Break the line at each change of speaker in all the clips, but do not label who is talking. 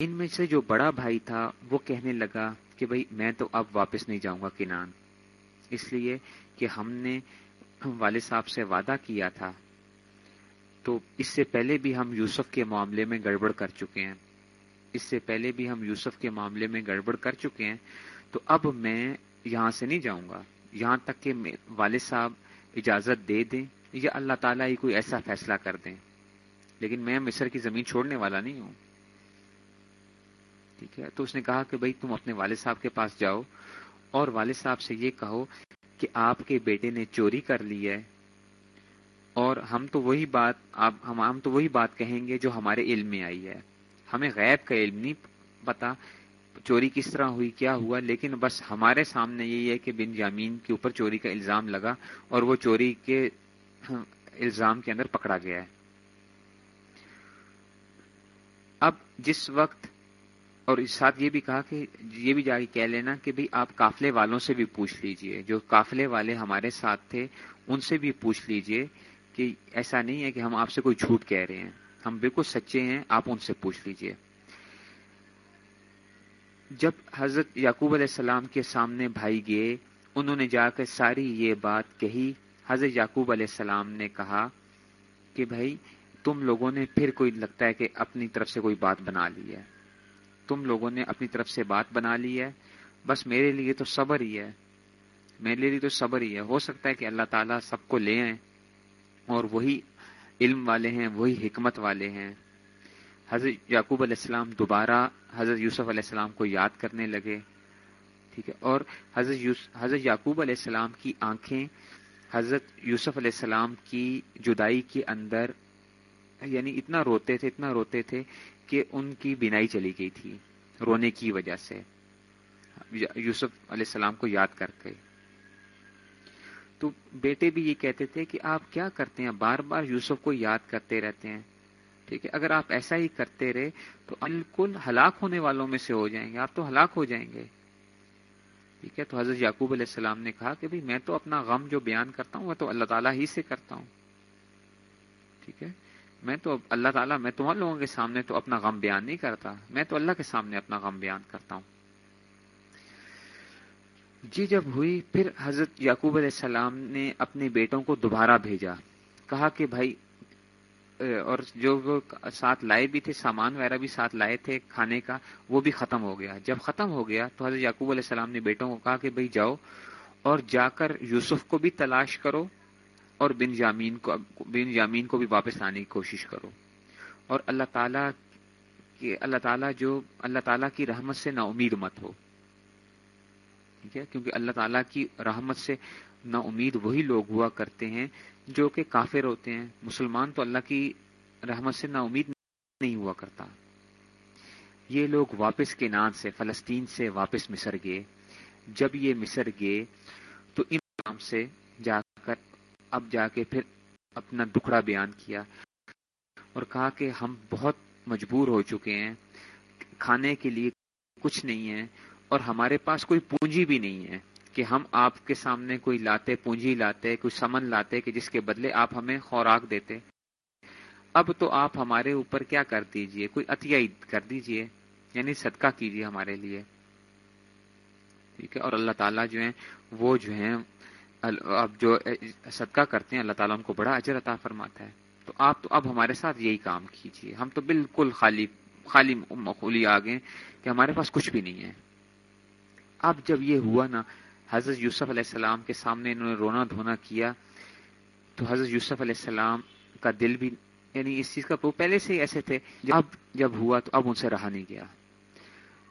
ان میں سے جو بڑا بھائی تھا، وہ کہنے لگا کہ بھائی، میں تو اب واپس نہیں جاؤں گا کنان۔ اس لیے کہ ہم نے والد صاحب سے وعدہ کیا تھا۔ تو اس سے پہلے بھی ہم یوسف کے معاملے میں گڑبڑ کر چکے ہیں۔ اس سے پہلے بھی ہم یوسف کے معاملے میں گڑبڑ کر چکے ہیں۔ تو اب میں یہاں سے نہیں جاؤں گا۔ یہاں تک کہ والد صاحب اجازت دے دیں یا اللہ تعالیٰ ہی کوئی ایسا فیصلہ کر دیں۔ لیکن میں مصر کی زمین چھوڑنے والا نہیں ہوں۔ ٹھیک ہے۔ تو اس نے کہا کہ بھائی تم اپنے والد صاحب کے پاس جاؤ اور والد صاحب سے یہ کہو کہ آپ کے بیٹے نے چوری کر لی ہے اور ہم تو وہی بات، آپ، ہم تو وہی بات کہیں گے جو ہمارے علم میں آئی ہے۔ ہمیں غیب کا علم نہیں پتا چوری کس طرح ہوئی، کیا ہوا، لیکن بس ہمارے سامنے یہی ہے کہ بن جامین کے اوپر چوری کا الزام لگا اور وہ چوری کے الزام کے اندر پکڑا گیا ہے۔ اب جس وقت اور اس ساتھ یہ بھی کہا کہ یہ بھی جا کے کہہ لینا کہ بھئی آپ قافلے والوں سے بھی پوچھ لیجیے۔ جو قافلے والے ہمارے ساتھ تھے، ان سے بھی پوچھ لیجیے کہ ایسا نہیں ہے کہ ہم آپ سے کوئی جھوٹ کہہ رہے ہیں۔ ہم بالکل سچے ہیں، آپ ان سے پوچھ لیجیے۔ جب حضرت یعقوب علیہ السلام کے سامنے بھائی گئے، انہوں نے جا کر ساری یہ بات کہی۔ حضرت یعقوب علیہ السلام نے کہا کہ بھائی تم لوگوں نے پھر کوئی لگتا ہے کہ اپنی طرف سے کوئی بات بنا لی ہے۔ تم لوگوں نے اپنی طرف سے بات بنا لی ہے۔ بس میرے لیے تو صبر ہی ہے۔ میرے لیے تو صبر ہی ہے۔ ہو سکتا ہے کہ اللہ تعالیٰ سب کو لے آئیں اور وہی علم والے ہیں، وہی حکمت والے ہیں۔ حضرت یعقوب علیہ السلام دوبارہ حضرت یوسف علیہ السلام کو یاد کرنے لگے۔ ٹھیک ہے۔ اور حضرت حضرت یعقوب علیہ السلام کی آنکھیں، حضرت یوسف علیہ السلام کی جدائی کے اندر یعنی اتنا روتے تھے، اتنا روتے تھے کہ ان کی بینائی چلی گئی تھی، رونے کی وجہ سے۔ یوسف علیہ السلام کو یاد کر کے۔ تو بیٹے بھی یہ کہتے تھے کہ آپ کیا کرتے ہیں؟ بار بار یوسف کو یاد کرتے رہتے ہیں۔ ٹھیک ہے، اگر آپ ایسا ہی کرتے رہے تو بالکل ہلاک ہونے والوں میں سے ہو جائیں گے، آپ تو ہلاک ہو جائیں گے۔ ٹھیک ہے، تو حضرت یعقوب علیہ السلام نے کہا کہ میں تو اپنا غم جو بیان کرتا ہوں وہ تو اللہ تعالیٰ ہی سے کرتا ہوں۔ ٹھیک ہے میں تو اللہ تعالیٰ، میں تمہارے لوگوں کے سامنے تو اپنا غم بیان نہیں کرتا۔ میں تو اللہ کے سامنے اپنا غم بیان کرتا ہوں۔ جی جب ہوئی، پھر حضرت یعقوب علیہ السلام نے اپنے بیٹوں کو دوبارہ بھیجا۔ کہا کہ بھائی، اور جو ساتھ لائے بھی تھے، سامان وغیرہ بھی ساتھ لائے تھے کھانے کا، وہ بھی ختم ہو گیا۔ جب ختم ہو گیا تو حضرت یعقوب علیہ السلام نے بیٹوں کو کہا کہ بھائی جاؤ اور جا کر یوسف کو بھی تلاش کرو۔ اور بن جامین کو بن جامین کو بھی واپس لانے کی کوشش کرو۔ اور اللہ تعالیٰ کہ اللہ تعالیٰ جو اللہ تعالیٰ کی رحمت سے نا امید مت ہو۔ ٹھیک ہے؟ کیونکہ اللہ تعالیٰ کی رحمت سے نا امید وہی لوگ ہوا کرتے ہیں جو کہ کافر ہوتے ہیں۔ مسلمان تو اللہ کی رحمت سے نا امید نہیں ہوا کرتا۔ یہ لوگ واپس کے نان سے، فلسطین سے واپس مصر گئے۔ جب یہ مصر گئے تو ان نام سے اب جا کے پھر اپنا دکھڑا بیان کیا اور کہا کہ ہم بہت مجبور ہو چکے ہیں، کھانے کے لیے کچھ نہیں ہے اور ہمارے پاس کوئی پونجی بھی نہیں ہے کہ ہم آپ کے سامنے کوئی لاتے، پونجی لاتے، کوئی سمن لاتے کہ جس کے بدلے آپ ہمیں خوراک دیتے۔ اب تو آپ ہمارے اوپر کیا کر دیجیے؟ کوئی عطیہ کر دیجیے یعنی صدقہ کیجیے ہمارے لیے۔ ٹھیک ہے، اور اللہ تعالیٰ جو ہیں، وہ جو ہیں اب جو صدقہ کرتے ہیں، اللہ تعالیٰ ان کو بڑا اجر عطا فرماتا ہے۔ تو آپ تو اب ہمارے ساتھ یہی کام کیجیے۔ ہم تو بالکل خالی خالی مخولی آ گئے کہ ہمارے پاس کچھ بھی نہیں ہے۔ اب جب یہ ہوا نا، حضرت یوسف علیہ السلام کے سامنے انہوں نے رونا دھونا کیا، تو حضرت یوسف علیہ السلام کا دل بھی یعنی اس چیز کا وہ پہلے سے ہی ایسے تھے۔ اب جب ہوا تو اب ان سے رہا نہیں گیا۔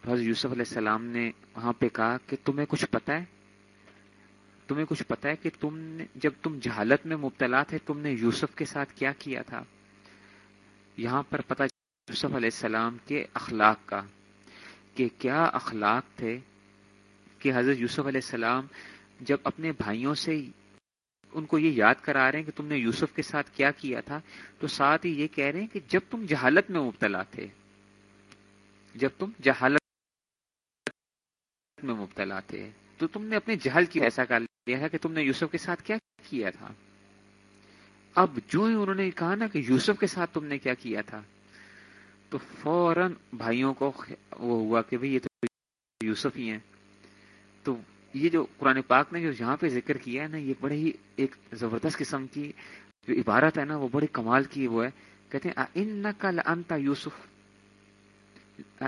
تو حضرت یوسف علیہ السلام نے وہاں پہ کہا کہ تمہیں کچھ پتا ہے؟ تمہیں کچھ پتا ہے کہ تم نے جب تم جہالت میں مبتلا تھے، تم نے یوسف کے ساتھ کیا کیا تھا؟ یہاں پر پتا یوسف علیہ السلام کے اخلاق کا، کہ کیا اخلاق تھے کہ حضرت یوسف علیہ السلام جب اپنے بھائیوں سے ان کو یہ یاد کرا رہے ہیں کہ تم نے یوسف کے ساتھ کیا کیا تھا، تو ساتھ ہی یہ کہہ رہے ہیں کہ جب تم جہالت میں مبتلا تھے، جب تم جہالت میں مبتلا تھے، تو تم نے اپنے جہل کی ایسا کر لیا ہے کہ تم نے یوسف کے ساتھ کیا کیا تھا؟ اب جو ہی انہوں نے کہا نا کہ یوسف کے ساتھ تم نے کیا کیا تھا، تو فوراً بھائیوں کو وہ ہوا کہ بھئی یہ تو یوسف ہی ہیں۔ تو یہ جو قرآن پاک نے جو یہاں پہ ذکر کیا ہے نا، یہ بڑے ہی ایک زبردست قسم کی جو عبارت ہے نا، وہ بڑے کمال کی وہ ہے۔ کہتے ہیں ان نقل انتا یوسف؟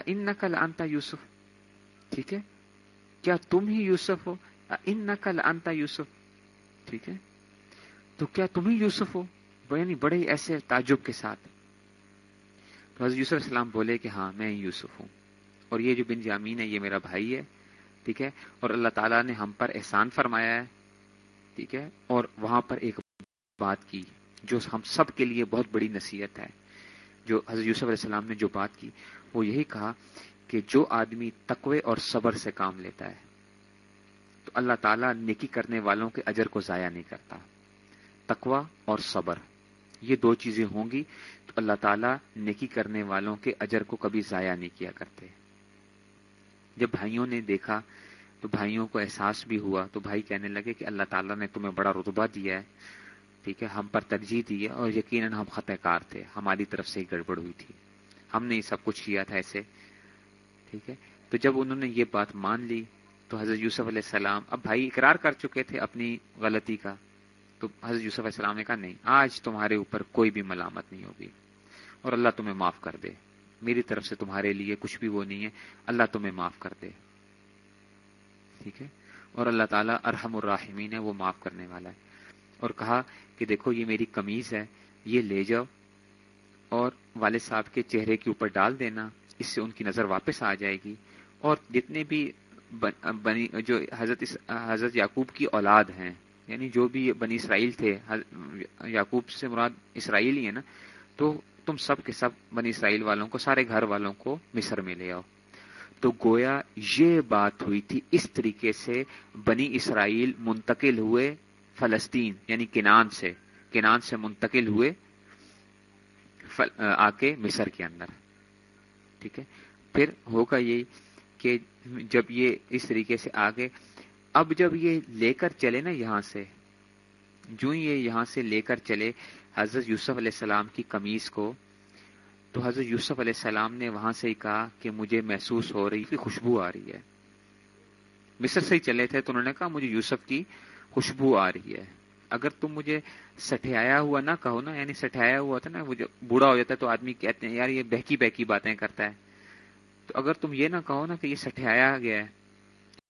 ان نقل انتا یوسف؟ ٹھیک ہے؟ کیا تم ہی یوسف ہو؟ ان نقل انتا یوسف۔ ٹھیک ہے؟ تو کیا تم ہی یوسف ہو؟ یعنی بڑے ایسے تعجب کے ساتھ۔ تو حضرت یوسف السلام بولے کہ ہاں میں یوسف ہوں۔ اور یہ جو بن جامین ہے، یہ میرا بھائی ہے۔ ٹھیک ہے؟ اور اللہ تعالیٰ نے ہم پر احسان فرمایا ہے۔ ٹھیک ہے؟ اور وہاں پر ایک بات کی جو ہم سب کے لیے بہت بڑی نصیحت ہے۔ جو حضرت یوسف علیہ السلام نے جو بات کی، وہ یہی کہا کہ جو آدمی تقوی اور صبر سے کام لیتا ہے تو اللہ تعالیٰ نیکی کرنے والوں کے اجر کو ضائع نہیں کرتا۔ تقوی اور صبر، یہ دو چیزیں ہوں گی تو اللہ تعالیٰ نیکی کرنے والوں کے اجر کو کبھی ضائع نہیں کیا کرتے۔ جب بھائیوں نے دیکھا تو بھائیوں کو احساس بھی ہوا، تو بھائی کہنے لگے کہ اللہ تعالیٰ نے تمہیں بڑا رتبہ دیا ہے، ٹھیک ہے، ہم پر ترجیح دی ہے اور یقیناً ہم خطہ کار تھے، ہماری طرف سے ہی گڑبڑ ہوئی تھی۔ ہم نے یہ سب کچھ کیا تھا ایسے، ٹھیک ہے۔ تو جب انہوں نے یہ بات مان لی تو حضرت یوسف علیہ السلام، اب بھائی اقرار کر چکے تھے اپنی غلطی کا، تو حضرت یوسف علیہ السلام نے کہا، نہیں، آج تمہارے اوپر کوئی بھی ملامت نہیں ہوگی، اور اللہ تمہیں معاف کر دے، میری طرف سے تمہارے لیے کچھ بھی وہ نہیں ہے، اللہ تمہیں معاف کر دے۔ ٹھیک ہے؟ اور اللہ تعالیٰ ارحم الراحمین ہے، وہ معاف کرنے والا ہے۔ اور کہا کہ دیکھو، یہ میری کمیز ہے، یہ لے جاؤ، اور والد صاحب کے چہرے کے اوپر ڈال دینا، اس سے ان کی نظر واپس آ جائے گی، اور جتنے بھی بنی جو حضرت حضرت یعقوب کی اولاد ہیں یعنی جو بھی بنی اسرائیل تھے یعقوب سے مراد اسرائیل ہی ہے نا، تو تم سب کے سب بنی اسرائیل والوں کو، سارے گھر والوں کو مصر میں لے آؤ۔ تو گویا یہ بات ہوئی تھی اس طریقے سے بنی اسرائیل منتقل ہوئے فلسطین یعنی کنان سے کنان سے منتقل ہوئے آ کے مصر کے اندر۔ ٹھیک ہے؟ پھر ہوگا یہ کہ جب یہ اس طریقے سے آگے، اب جب یہ لے کر چلے نا یہاں سے، جو یہ یہاں سے لے کر چلے حضرت یوسف علیہ السلام کی کمیز کو، تو حضرت یوسف علیہ السلام نے وہاں سے ہی کہا کہ مجھے محسوس ہو رہی کہ خوشبو آ رہی ہے۔ مصر سے ہی چلے تھے تو انہوں نے کہا، مجھے یوسف کی خوشبو آ رہی ہے۔ اگر تم مجھے سٹھایا ہوا نہ کہو نا یعنی سٹھایا ہوا تھا نا، وہ جو بوڑھا ہو جاتا ہے تو آدمی کہتے ہیں، یار یہ بہکی بہکی باتیں کرتا ہے۔ تو اگر تم یہ نہ کہو نا کہ یہ سٹھایا گیا ہے،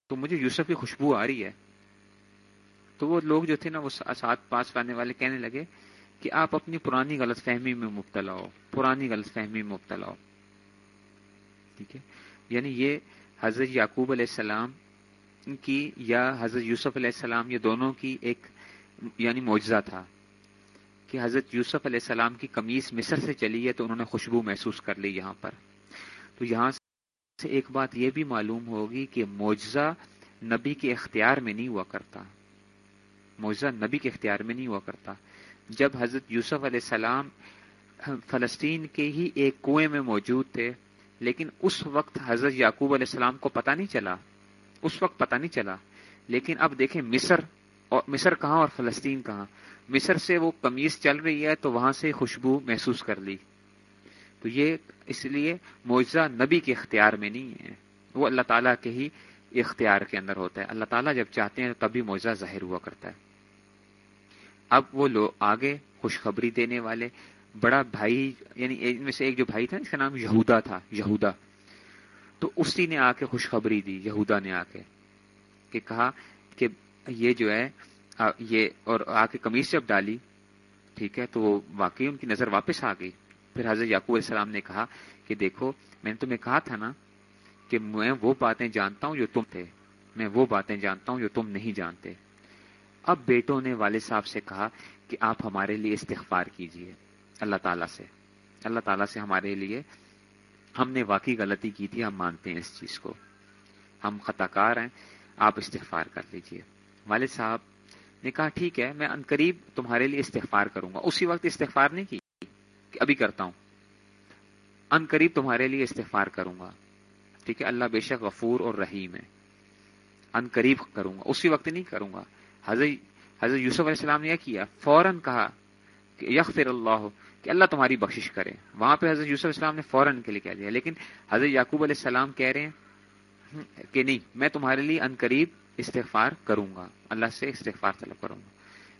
تو مجھے یوسف کی خوشبو آ رہی ہے۔ تو وہ لوگ جو تھے نا، وہ ساتھ پاس پانے والے کہنے لگے کہ آپ اپنی پرانی غلط فہمی میں مبتلا ہو، پرانی غلط فہمی میں مبتلا ہو۔ ٹھیک ہے؟ یعنی یہ حضرت یعقوب علیہ السلام کی یا حضرت یوسف علیہ السلام، یہ دونوں کی ایک یعنی معجزہ تھا کہ حضرت یوسف علیہ السلام کی کمیز مصر سے چلی ہے تو انہوں نے خوشبو محسوس کر لی یہاں پر۔ تو یہاں سے ایک بات یہ بھی معلوم ہوگی کہ معجزہ نبی کے اختیار میں نہیں ہوا کرتا۔ معجزہ نبی کے اختیار میں نہیں ہوا کرتا۔ جب حضرت یوسف علیہ السلام فلسطین کے ہی ایک کنویں میں موجود تھے، لیکن اس وقت حضرت یعقوب علیہ السلام کو پتہ نہیں چلا۔ اس وقت پتہ نہیں چلا۔ لیکن اب دیکھیں مصر، اور مصر کہاں اور فلسطین کہاں؟ مصر سے وہ قمیض چل رہی ہے تو وہاں سے خوشبو محسوس کر لی۔ تو یہ اس لیے معجزہ نبی کے اختیار میں نہیں ہے۔ وہ اللہ تعالیٰ کے ہی اختیار کے اندر ہوتا ہے۔ اللہ تعالیٰ جب چاہتے ہیں تبھی معجزہ ظاہر ہوا کرتا ہے۔ اب وہ لوگ آگے خوشخبری دینے والے، بڑا بھائی یعنی ان میں سے ایک جو بھائی تھا اس کا نام یہودا تھا، یہودا۔ تو اسی نے آ کے خوشخبری دی، یہودا نے آ کے، کہ کہا کہ یہ جو ہے یہ اور آ کے کمیز جب ڈالی، ٹھیک ہے، تو وہ واقعی ان کی نظر واپس آ گئی۔ پھر حضرت یعقوب علیہ السلام نے کہا کہ دیکھو، میں نے تمہیں کہا تھا نا کہ میں وہ باتیں جانتا ہوں جو تم تھے۔ میں وہ باتیں جانتا ہوں جو تم نہیں جانتے۔ اب بیٹوں نے والد صاحب سے کہا کہ آپ ہمارے لیے استغفار کیجیے۔ اللہ تعالیٰ سے۔ اللہ تعالیٰ سے ہمارے لیے ہم نے واقعی غلطی کی تھی، ہم مانتے ہیں اس چیز کو۔ ہم خطا کار ہیں، آپ استغفار کر لیجیے۔ والد صاحب نے کہا، ٹھیک ہے، میں ان قریب تمہارے لیے استغفار کروں گا۔ اسی وقت استغفار نہیں کی۔ ابھی کرتا ہوں۔ ان قریب تمہارے لیے استغفار کروں گا۔ ٹھیک ہے، اللہ بے شک غفور اور رحیم ہے۔ ان قریب کروں گا۔ اسی وقت نہیں کروں گا۔ حضرت حضرت یوسف علیہ السلام نے کیا، فوراً کہا کہ یغفر اللہ، کہ اللہ تمہاری بخشش کرے۔ وہاں پہ حضرت یوسف اسلام نے فوراً کے لیے کہہ دیا۔ لیکن حضرت یعقوب علیہ السلام کہہ رہے ہیں کہ نہیں، میں تمہارے لیے ان قریب استغفار کروں گا۔ اللہ سے استغفار طلب کروں گا۔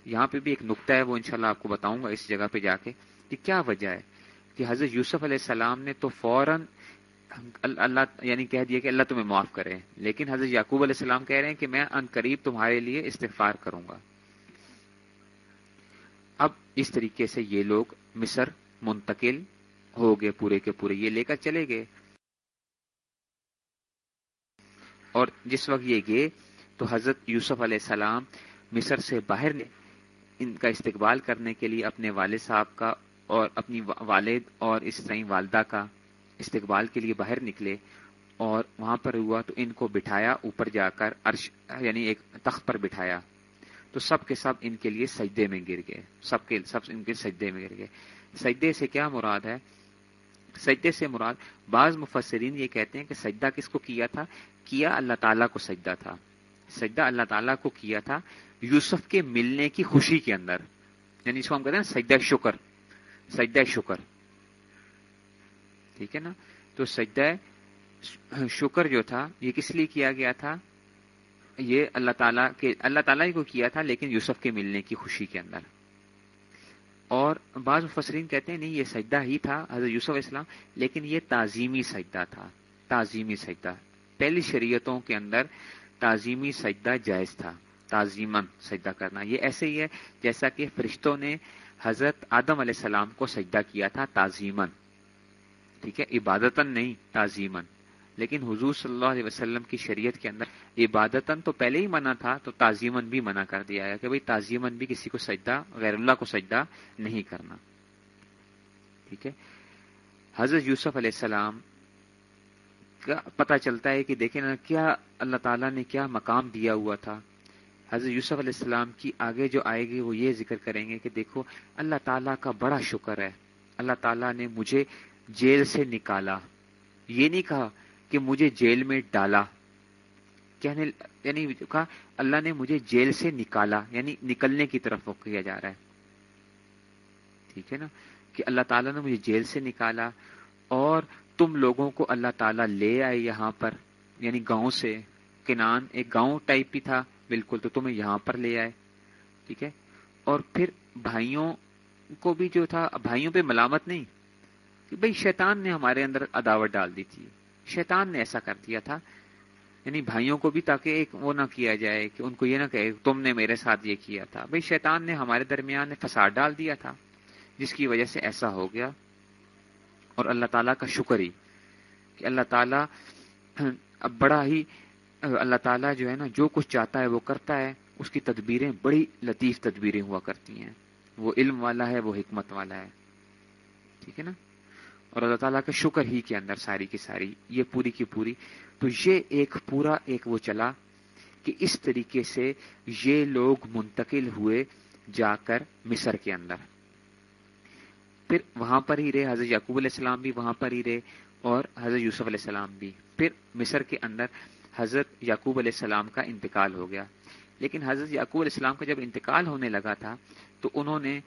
یہاں پہ بھی ایک نقطہ ہے، وہ انشاءاللہ آپ کو بتاؤں گا اس جگہ پہ جا کے۔ کہ کیا وجہ ہے کہ حضرت یوسف علیہ السلام نے تو فوراً اللہ یعنی کہہ دیا کہ اللہ تمہیں معاف کرے، لیکن حضرت یعقوب علیہ السلام کہہ رہے ہیں کہ میں ان قریب تمہارے لیے استغفار کروں گا۔ اب اس طریقے سے یہ لوگ مصر منتقل ہو گئے پورے کے پورے، یہ لے کر چلے گئے۔ اور جس وقت یہ گئے تو حضرت یوسف علیہ السلام مصر سے باہر ان کا استقبال کرنے کے لیے اپنے والد صاحب کا اور اپنی والد اور اس طرح والدہ کا استقبال کے لیے باہر نکلے اور وہاں پر ہوا تو ان کو بٹھایا اوپر جا کر عرش یعنی ایک تخت پر بٹھایا۔ تو سب کے سب ان کے لیے سجدے میں گر گئے۔ سب کے، سب ان کے سجدے میں گر گئے۔ سجدے سے کیا مراد ہے؟ سجدے سے مراد، بعض مفسرین یہ کہتے ہیں کہ سجدہ کس کو کیا تھا؟ کیا اللہ تعالیٰ کو سجدہ تھا۔ سجدہ اللہ تعالیٰ کو کیا تھا؟ یوسف کے ملنے کی خوشی کے اندر۔ یعنی اس کو ہم کہتے ہیں سجدہ شکر۔ سجدہ شکر۔ ٹھیک ہے نا؟ تو سجدہ شکر جو تھا، یہ کس لیے کیا گیا تھا؟ یہ اللہ تعالیٰ کے، اللہ تعالیٰ کو کیا تھا، لیکن یوسف کے ملنے کی خوشی کے اندر۔ اور بعض مفسرین کہتے ہیں، نہیں، یہ سجدہ ہی تھا حضرت یوسف اسلام لیکن یہ تعظیمی سجدہ تھا۔ تعظیمی سجدہ۔ پہلی شریعتوں کے اندر تعظیمی سجدہ جائز تھا۔ تعظیمن سجدہ کرنا۔ یہ ایسے ہی ہے جیسا کہ فرشتوں نے حضرت آدم علیہ السلام کو سجدہ کیا تھا تعظیمن ٹھیک ہے؟ عبادتن نہیں تعظیمن لیکن حضور صلی اللہ علیہ وسلم کی شریعت کے اندر عبادتن تو پہلے ہی منع تھا، تو تعظیمن بھی منع کر دیا گیا کہ بھائی تعظیمن بھی کسی کو سجدہ، غیر اللہ کو سجدہ نہیں کرنا۔ ٹھیک ہے؟ حضرت یوسف علیہ السلام کا پتہ چلتا ہے کہ دیکھیں نا، کیا اللہ تعالیٰ نے کیا مقام دیا ہوا تھا؟ حضرت یوسف علیہ السلام کی آگے جو آئے گی وہ یہ ذکر کریں گے کہ دیکھو، اللہ تعالیٰ کا بڑا شکر ہے۔ اللہ تعالیٰ نے مجھے جیل سے نکالا۔ یہ نہیں کہا کہ مجھے جیل میں ڈالا۔ کہنے یعنی کہا، اللہ نے مجھے جیل سے نکالا یعنی نکلنے کی طرف وہ کیا جا رہا ہے۔ ٹھیک ہے نا؟ کہ اللہ تعالیٰ نے مجھے جیل سے نکالا اور تم لوگوں کو اللہ تعالیٰ لے آئے یہاں پر یعنی گاؤں سے۔ کنان ایک گاؤں ٹائپ ہی تھا۔ بالکل تو تمہیں یہاں پر لے آئے۔ ٹھیک ہے؟ اور پھر بھائیوں کو بھی جو تھا، بھائیوں پہ ملامت نہیں کہ بھائی شیطان نے ہمارے اندر عداوت ڈال دی تھی۔ شیطان نے ایسا کر دیا تھا۔ یعنی بھائیوں کو بھی تاکہ ایک وہ نہ کیا جائے کہ ان کو یہ نہ کہے تم نے میرے ساتھ یہ کیا تھا۔ بھائی شیطان نے ہمارے درمیان فساد ڈال دیا تھا، جس کی وجہ سے ایسا ہو گیا۔ اور اللہ تعالیٰ کا شکر ہی کہ اللہ تعالیٰ اب بڑا ہی اللہ تعالیٰ جو ہے نا، جو کچھ چاہتا ہے وہ کرتا ہے۔ اس کی تدبیریں بڑی لطیف تدبیریں ہوا کرتی ہیں۔ وہ علم والا ہے، وہ حکمت والا ہے۔ ٹھیک ہے نا؟ اور اللہ تعالیٰ کا شکر ہی کے اندر ساری کی ساری، یہ پوری کی پوری۔ تو یہ ایک پورا ایک وہ چلا کہ اس طریقے سے یہ لوگ منتقل ہوئے جا کر مصر کے اندر۔ پھر وہاں پر ہی رہے، حضرت یعقوب علیہ السلام بھی وہاں پر ہی رہے اور حضرت یوسف علیہ السلام بھی۔ پھر مصر کے اندر حضرت یعقوب علیہ السلام کا انتقال ہو گیا۔ لیکن حضرت یعقوب علیہ السلام کا جب انتقال ہونے لگا تھا، تو انہوں نے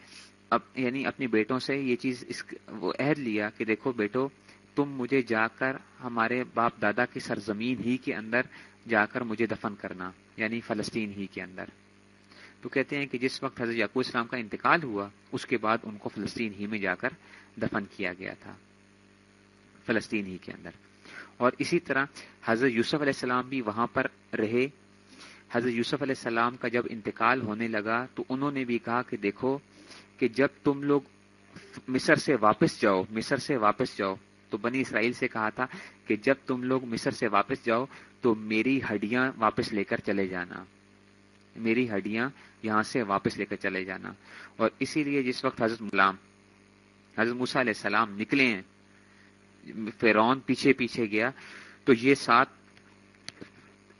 اب یعنی اپنی بیٹوں سے یہ چیز اس وہ عہد لیا کہ دیکھو بیٹو، تم مجھے جا کر ہمارے باپ دادا کی سرزمین ہی کے اندر جا کر مجھے دفن کرنا یعنی فلسطین ہی کے اندر۔ تو کہتے ہیں کہ جس وقت حضرت یعقوب اسلام کا انتقال ہوا، اس کے بعد ان کو فلسطین ہی میں جا کر دفن کیا گیا تھا۔ فلسطین ہی کے اندر۔ اور اسی طرح حضرت یوسف علیہ السلام بھی وہاں پر رہے۔ حضرت یوسف علیہ السلام کا جب انتقال ہونے لگا تو انہوں نے بھی کہا کہ دیکھو کہ جب تم لوگ مصر سے واپس جاؤ، مصر سے واپس جاؤ، تو بنی اسرائیل سے کہا تھا کہ جب تم لوگ مصر سے واپس جاؤ تو میری ہڈیاں واپس لے کر چلے جانا۔ میری ہڈیاں یہاں سے واپس لے کر چلے جانا۔ اور اسی لیے جس وقت حضرت غلام حضرت موسیٰ علیہ السلام نکلے ہیں فرون پیچھے پیچھے گیا۔ تو یہ سات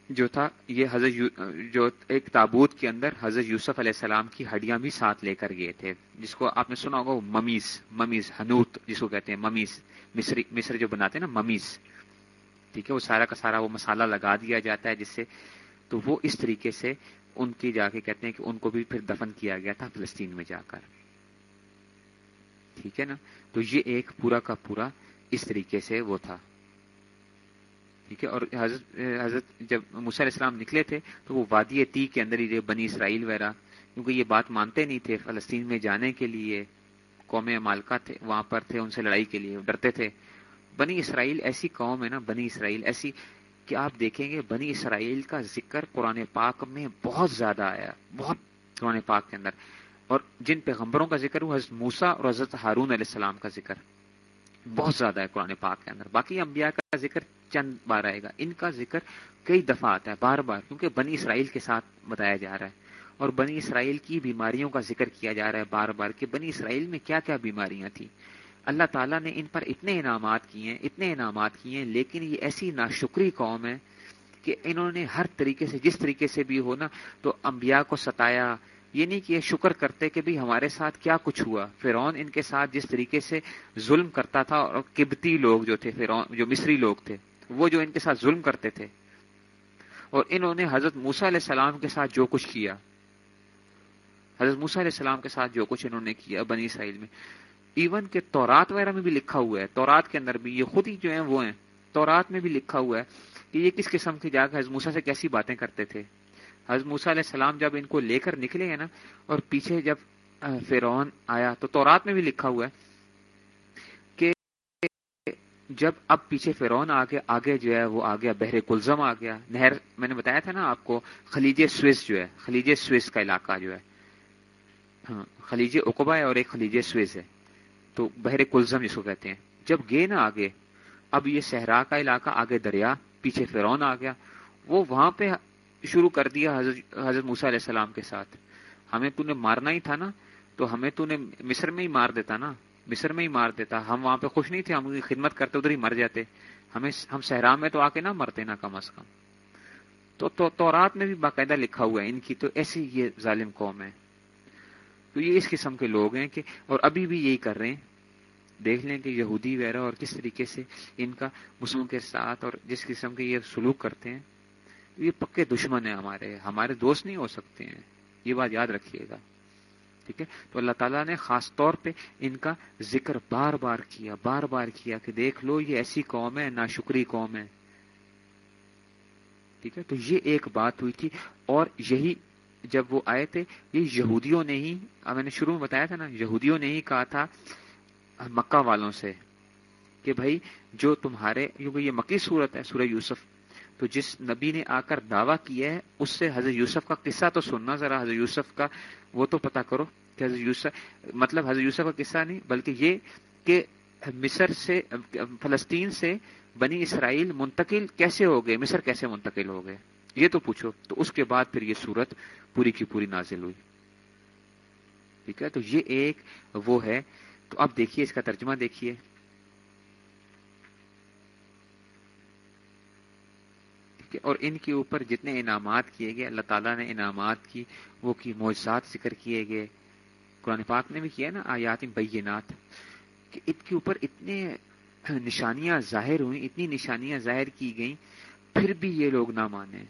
جو تھا، یہ حضرت جو ایک تابوت کے اندر حضرت یوسف علیہ السلام کی ہڈیاں بھی ساتھ لے کر گئے تھے، جس کو آپ نے سنا ہوگا ممیز ممیز ہنوت جس کو کہتے ہیں، ممیز مصر جو بناتے ہیں نا، ممیز۔ ٹھیک ہے، وہ سارا کا سارا وہ مسالہ لگا دیا جاتا ہے، جس سے تو وہ اس طریقے سے ان کی جا کے کہتے ہیں کہ ان کو بھی پھر دفن کیا گیا تھا فلسطین میں جا کر۔ ٹھیک ہے نا؟ تو یہ ایک پورا کا پورا اس طریقے سے وہ تھا۔ ٹھیک ہے، اور حضرت حضرت جب علیہ السلام نکلے تھے تو وہ وادی تی کے اندر ہی بنی اسرائیل وغیرہ، کیونکہ یہ بات مانتے نہیں تھے فلسطین میں جانے کے لیے، قوم مالکہ تھے، وہاں پر تھے ان سے لڑائی کے لیے ڈرتے تھے۔ بنی اسرائیل ایسی قوم ہے نا، بنی اسرائیل ایسی کہ آپ دیکھیں گے بنی اسرائیل کا ذکر قرآن پاک میں بہت زیادہ آیا، بہت قرآن پاک کے اندر۔ اور جن پیغمبروں کا ذکر وہ حضرت موسا اور حضرت ہارون علیہ السلام کا ذکر۔ بہت زیادہ ہے قرآن پاک کے اندر۔ باقی انبیاء کا ذکر چند بار آئے گا۔ ان کا ذکر کئی دفعہ آتا ہے، بار بار، کیونکہ بنی اسرائیل کے ساتھ بتایا جا رہا ہے۔ اور بنی اسرائیل کی بیماریوں کا ذکر کیا جا رہا ہے بار بار کہ بنی اسرائیل میں کیا کیا بیماریاں تھیں۔ اللہ تعالیٰ نے ان پر اتنے انعامات کیے ہیں، اتنے انعامات کیے ہیں، لیکن یہ ایسی ناشکری قوم ہے کہ انہوں نے ہر طریقے سے، جس طریقے سے بھی ہو نا تو انبیاء کو ستایا یہ نہیں کہ یہ شکر کرتے کہ بھی ہمارے ساتھ کیا کچھ ہوا۔ فرعون ان کے ساتھ جس طریقے سے ظلم کرتا تھا اور کبتی لوگ جو تھے، فرعون، جو مصری لوگ تھے، وہ جو ان کے ساتھ ظلم کرتے تھے۔ اور انہوں نے حضرت موسا علیہ السلام کے ساتھ جو کچھ کیا، حضرت موسا علیہ السلام کے ساتھ جو کچھ انہوں نے کیا بنی اسرائیل میں۔ ایون کہ تورات وغیرہ میں بھی لکھا ہوا ہے، تورات کے اندر بھی یہ خود ہی جو ہیں وہ ہیں۔ تورات میں بھی لکھا ہوا ہے کہ یہ کس قسم کی جا کے حضرت موسا سے کیسی باتیں کرتے تھے۔ حضرت موسا علیہ السلام جب ان کو لے کر نکلے ہیں نا، اور پیچھے جب فرعون آیا، تو تورات میں بھی لکھا ہوا ہے کہ جب اب پیچھے فرعون آگے آگے جو ہے، وہ آ گیا، بحر کلزم آ گیا، نہر، میں نے بتایا تھا نا آپ کو، خلیج سوئس جو ہے، خلیج سوئس کا علاقہ جو ہے۔ ہاں خلیج اقبا ہے اور ایک خلیج سوئس ہے۔ تو بحر کلزم جس کو کہتے ہیں۔ جب گئے نا آگے، اب یہ صحرا کا علاقہ، آگے دریا، پیچھے فرعون آ گیا، وہ وہاں پہ شروع کر دیا حضرت حضرت موسیٰ علیہ السلام کے ساتھ۔ ہمیں تو نے مارنا ہی تھا نا، تو ہمیں تو نے مصر میں ہی مار دیتا نا۔ مصر میں ہی مار دیتا۔ ہم وہاں پہ خوش نہیں تھے، ہم خدمت کرتے ادھر ہی مر جاتے۔ ہمیں ہم صحرا میں تو آ کے نہ مرتے نا کم از کم۔ تو تو تورات میں بھی باقاعدہ لکھا ہوا ہے، ان کی تو ایسی یہ ظالم قوم ہے۔ تو یہ اس قسم کے لوگ ہیں کہ، اور ابھی بھی یہی کر رہے ہیں۔ دیکھ لیں کہ یہودی وغیرہ اور کس طریقے سے ان کا مسلموں کے ساتھ اور جس قسم کے یہ سلوک کرتے ہیں۔ یہ پکے دشمن ہیں ہمارے ہمارے دوست نہیں ہو سکتے ہیں۔ یہ بات یاد رکھیے گا۔ ٹھیک ہے؟ تو اللہ تعالیٰ نے خاص طور پہ ان کا ذکر بار بار کیا، بار بار کیا کہ دیکھ لو یہ ایسی قوم ہے، ناشکری قوم ہے۔ ٹھیک ہے؟ تو یہ ایک بات ہوئی تھی اور یہی جب وہ آئے تھے، یہ یہودیوں نے ہی میں نے شروع میں بتایا تھا نا، یہودیوں نے ہی کہا تھا مکہ والوں سے کہ بھائی جو تمہارے کیونکہ یہ مکی صورت ہے، سورہ یوسف۔ تو جس نبی نے آ کر دعویٰ کیا ہے، اس سے حضرت یوسف کا قصہ تو سننا، ذرا حضرت یوسف کا وہ تو پتا کرو کہ حضرت یوسف مطلب حضرت یوسف کا قصہ نہیں، بلکہ یہ کہ مصر سے، فلسطین سے بنی اسرائیل منتقل کیسے ہو گئے، مصر کیسے منتقل ہو گئے؟ یہ تو پوچھو۔ تو اس کے بعد پھر یہ صورت پوری کی پوری نازل ہوئی۔ ٹھیک ہے؟ تو یہ ایک وہ ہے۔ تو اب دیکھیے، اس کا ترجمہ دیکھیے۔ اور ان کے اوپر جتنے انعامات کیے گئے، اللہ تعالیٰ نے انعامات کی، وہ کی معجزات ذکر کیے گئے۔ قرآن پاک نے بھی کیا نا، آیات بینات، کہ ان کے اوپر اتنے نشانیاں ظاہر ہوئیں، اتنی نشانیاں ظاہر کی گئیں، پھر بھی یہ لوگ نہ مانے۔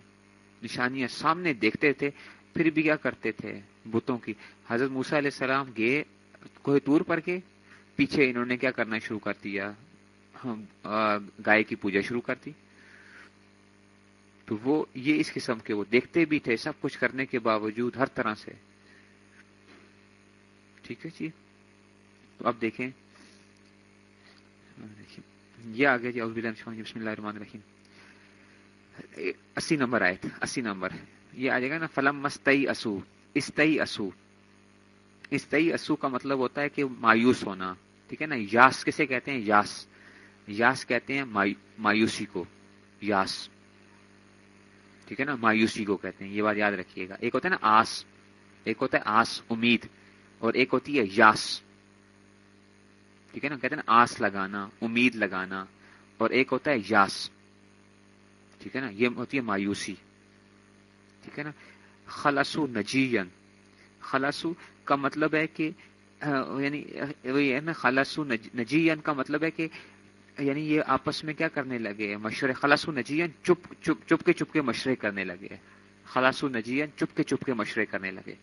نشانیاں سامنے دیکھتے تھے، پھر بھی کیا کرتے تھے بتوں کی۔ حضرت موسیٰ علیہ السلام گئے، کوہ تور پر کے پیچھے انہوں نے کیا کرنا شروع کر دیا؟ گائے کی پوجا شروع کر دی۔ تو وہ یہ اس قسم کے وہ دیکھتے بھی تھے، سب کچھ کرنے کے باوجود ہر طرح سے۔ ٹھیک ہے جی؟ تو اب دیکھیں۔ یہ آگے جی بسم اللہ الرحمن الرحیم۔ اسی نمبر آئے تھے اسی نمبر یہ آ جائے گا نا فلم مستئی اسو استئی اسو استئی اسو کا مطلب ہوتا ہے کہ مایوس ہونا۔ ٹھیک ہے نا؟ یاس، کسے کہتے ہیں؟ یاس۔ یاس کہتے ہیں مایوسی کو۔ یاس۔ ٹھیک ہے نا، مایوسی کو کہتے ہیں، یہ بات یاد رکھیے گا۔ ایک ہوتا ہے نا آس، ایک ہوتا ہے آس، امید، اور ایک ہوتی ہے یاس۔ ٹھیک ہے نا، کہتے ہیں نا آس لگانا، امید لگانا، اور ایک ہوتا ہے یاس۔ ٹھیک ہے نا، یہ ہوتی ہے مایوسی۔ ٹھیک ہے نا خلاسو نجین خلاسو کا مطلب ہے کہ یعنی خلاسو نجین کا مطلب ہے کہ یعنی یہ آپس میں کیا کرنے لگے؟ مشورے. خلاص نجین چپ چپ چپ کے چپ کے مشورے کرنے لگے. خلاص نجین چپ کے چپ کے مشورے کرنے لگے.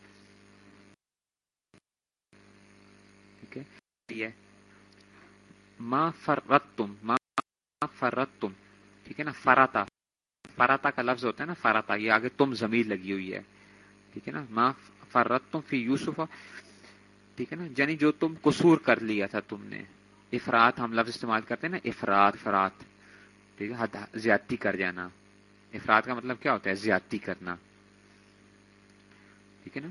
ٹھیک ہے؟ ما فرت تم ما فرت تم ٹھیک ہے نا؟ فراتا فراتا کا لفظ ہوتا ہے نا؟ فراتا یہ آگے تم زمیر لگی ہوئی ہے. ٹھیک ہے نا؟ ما فرت تم فی یوسف. ٹھیک ہے نا؟ یعنی جو تم قصور کر لیا تھا تم نے. افراد ہم لفظ استعمال کرتے ہیں نا افراد افراد ٹھیک ہے زیادتی کر جانا۔ افراد کا مطلب کیا ہوتا ہے؟ زیادتی کرنا۔ ٹھیک ہے نا؟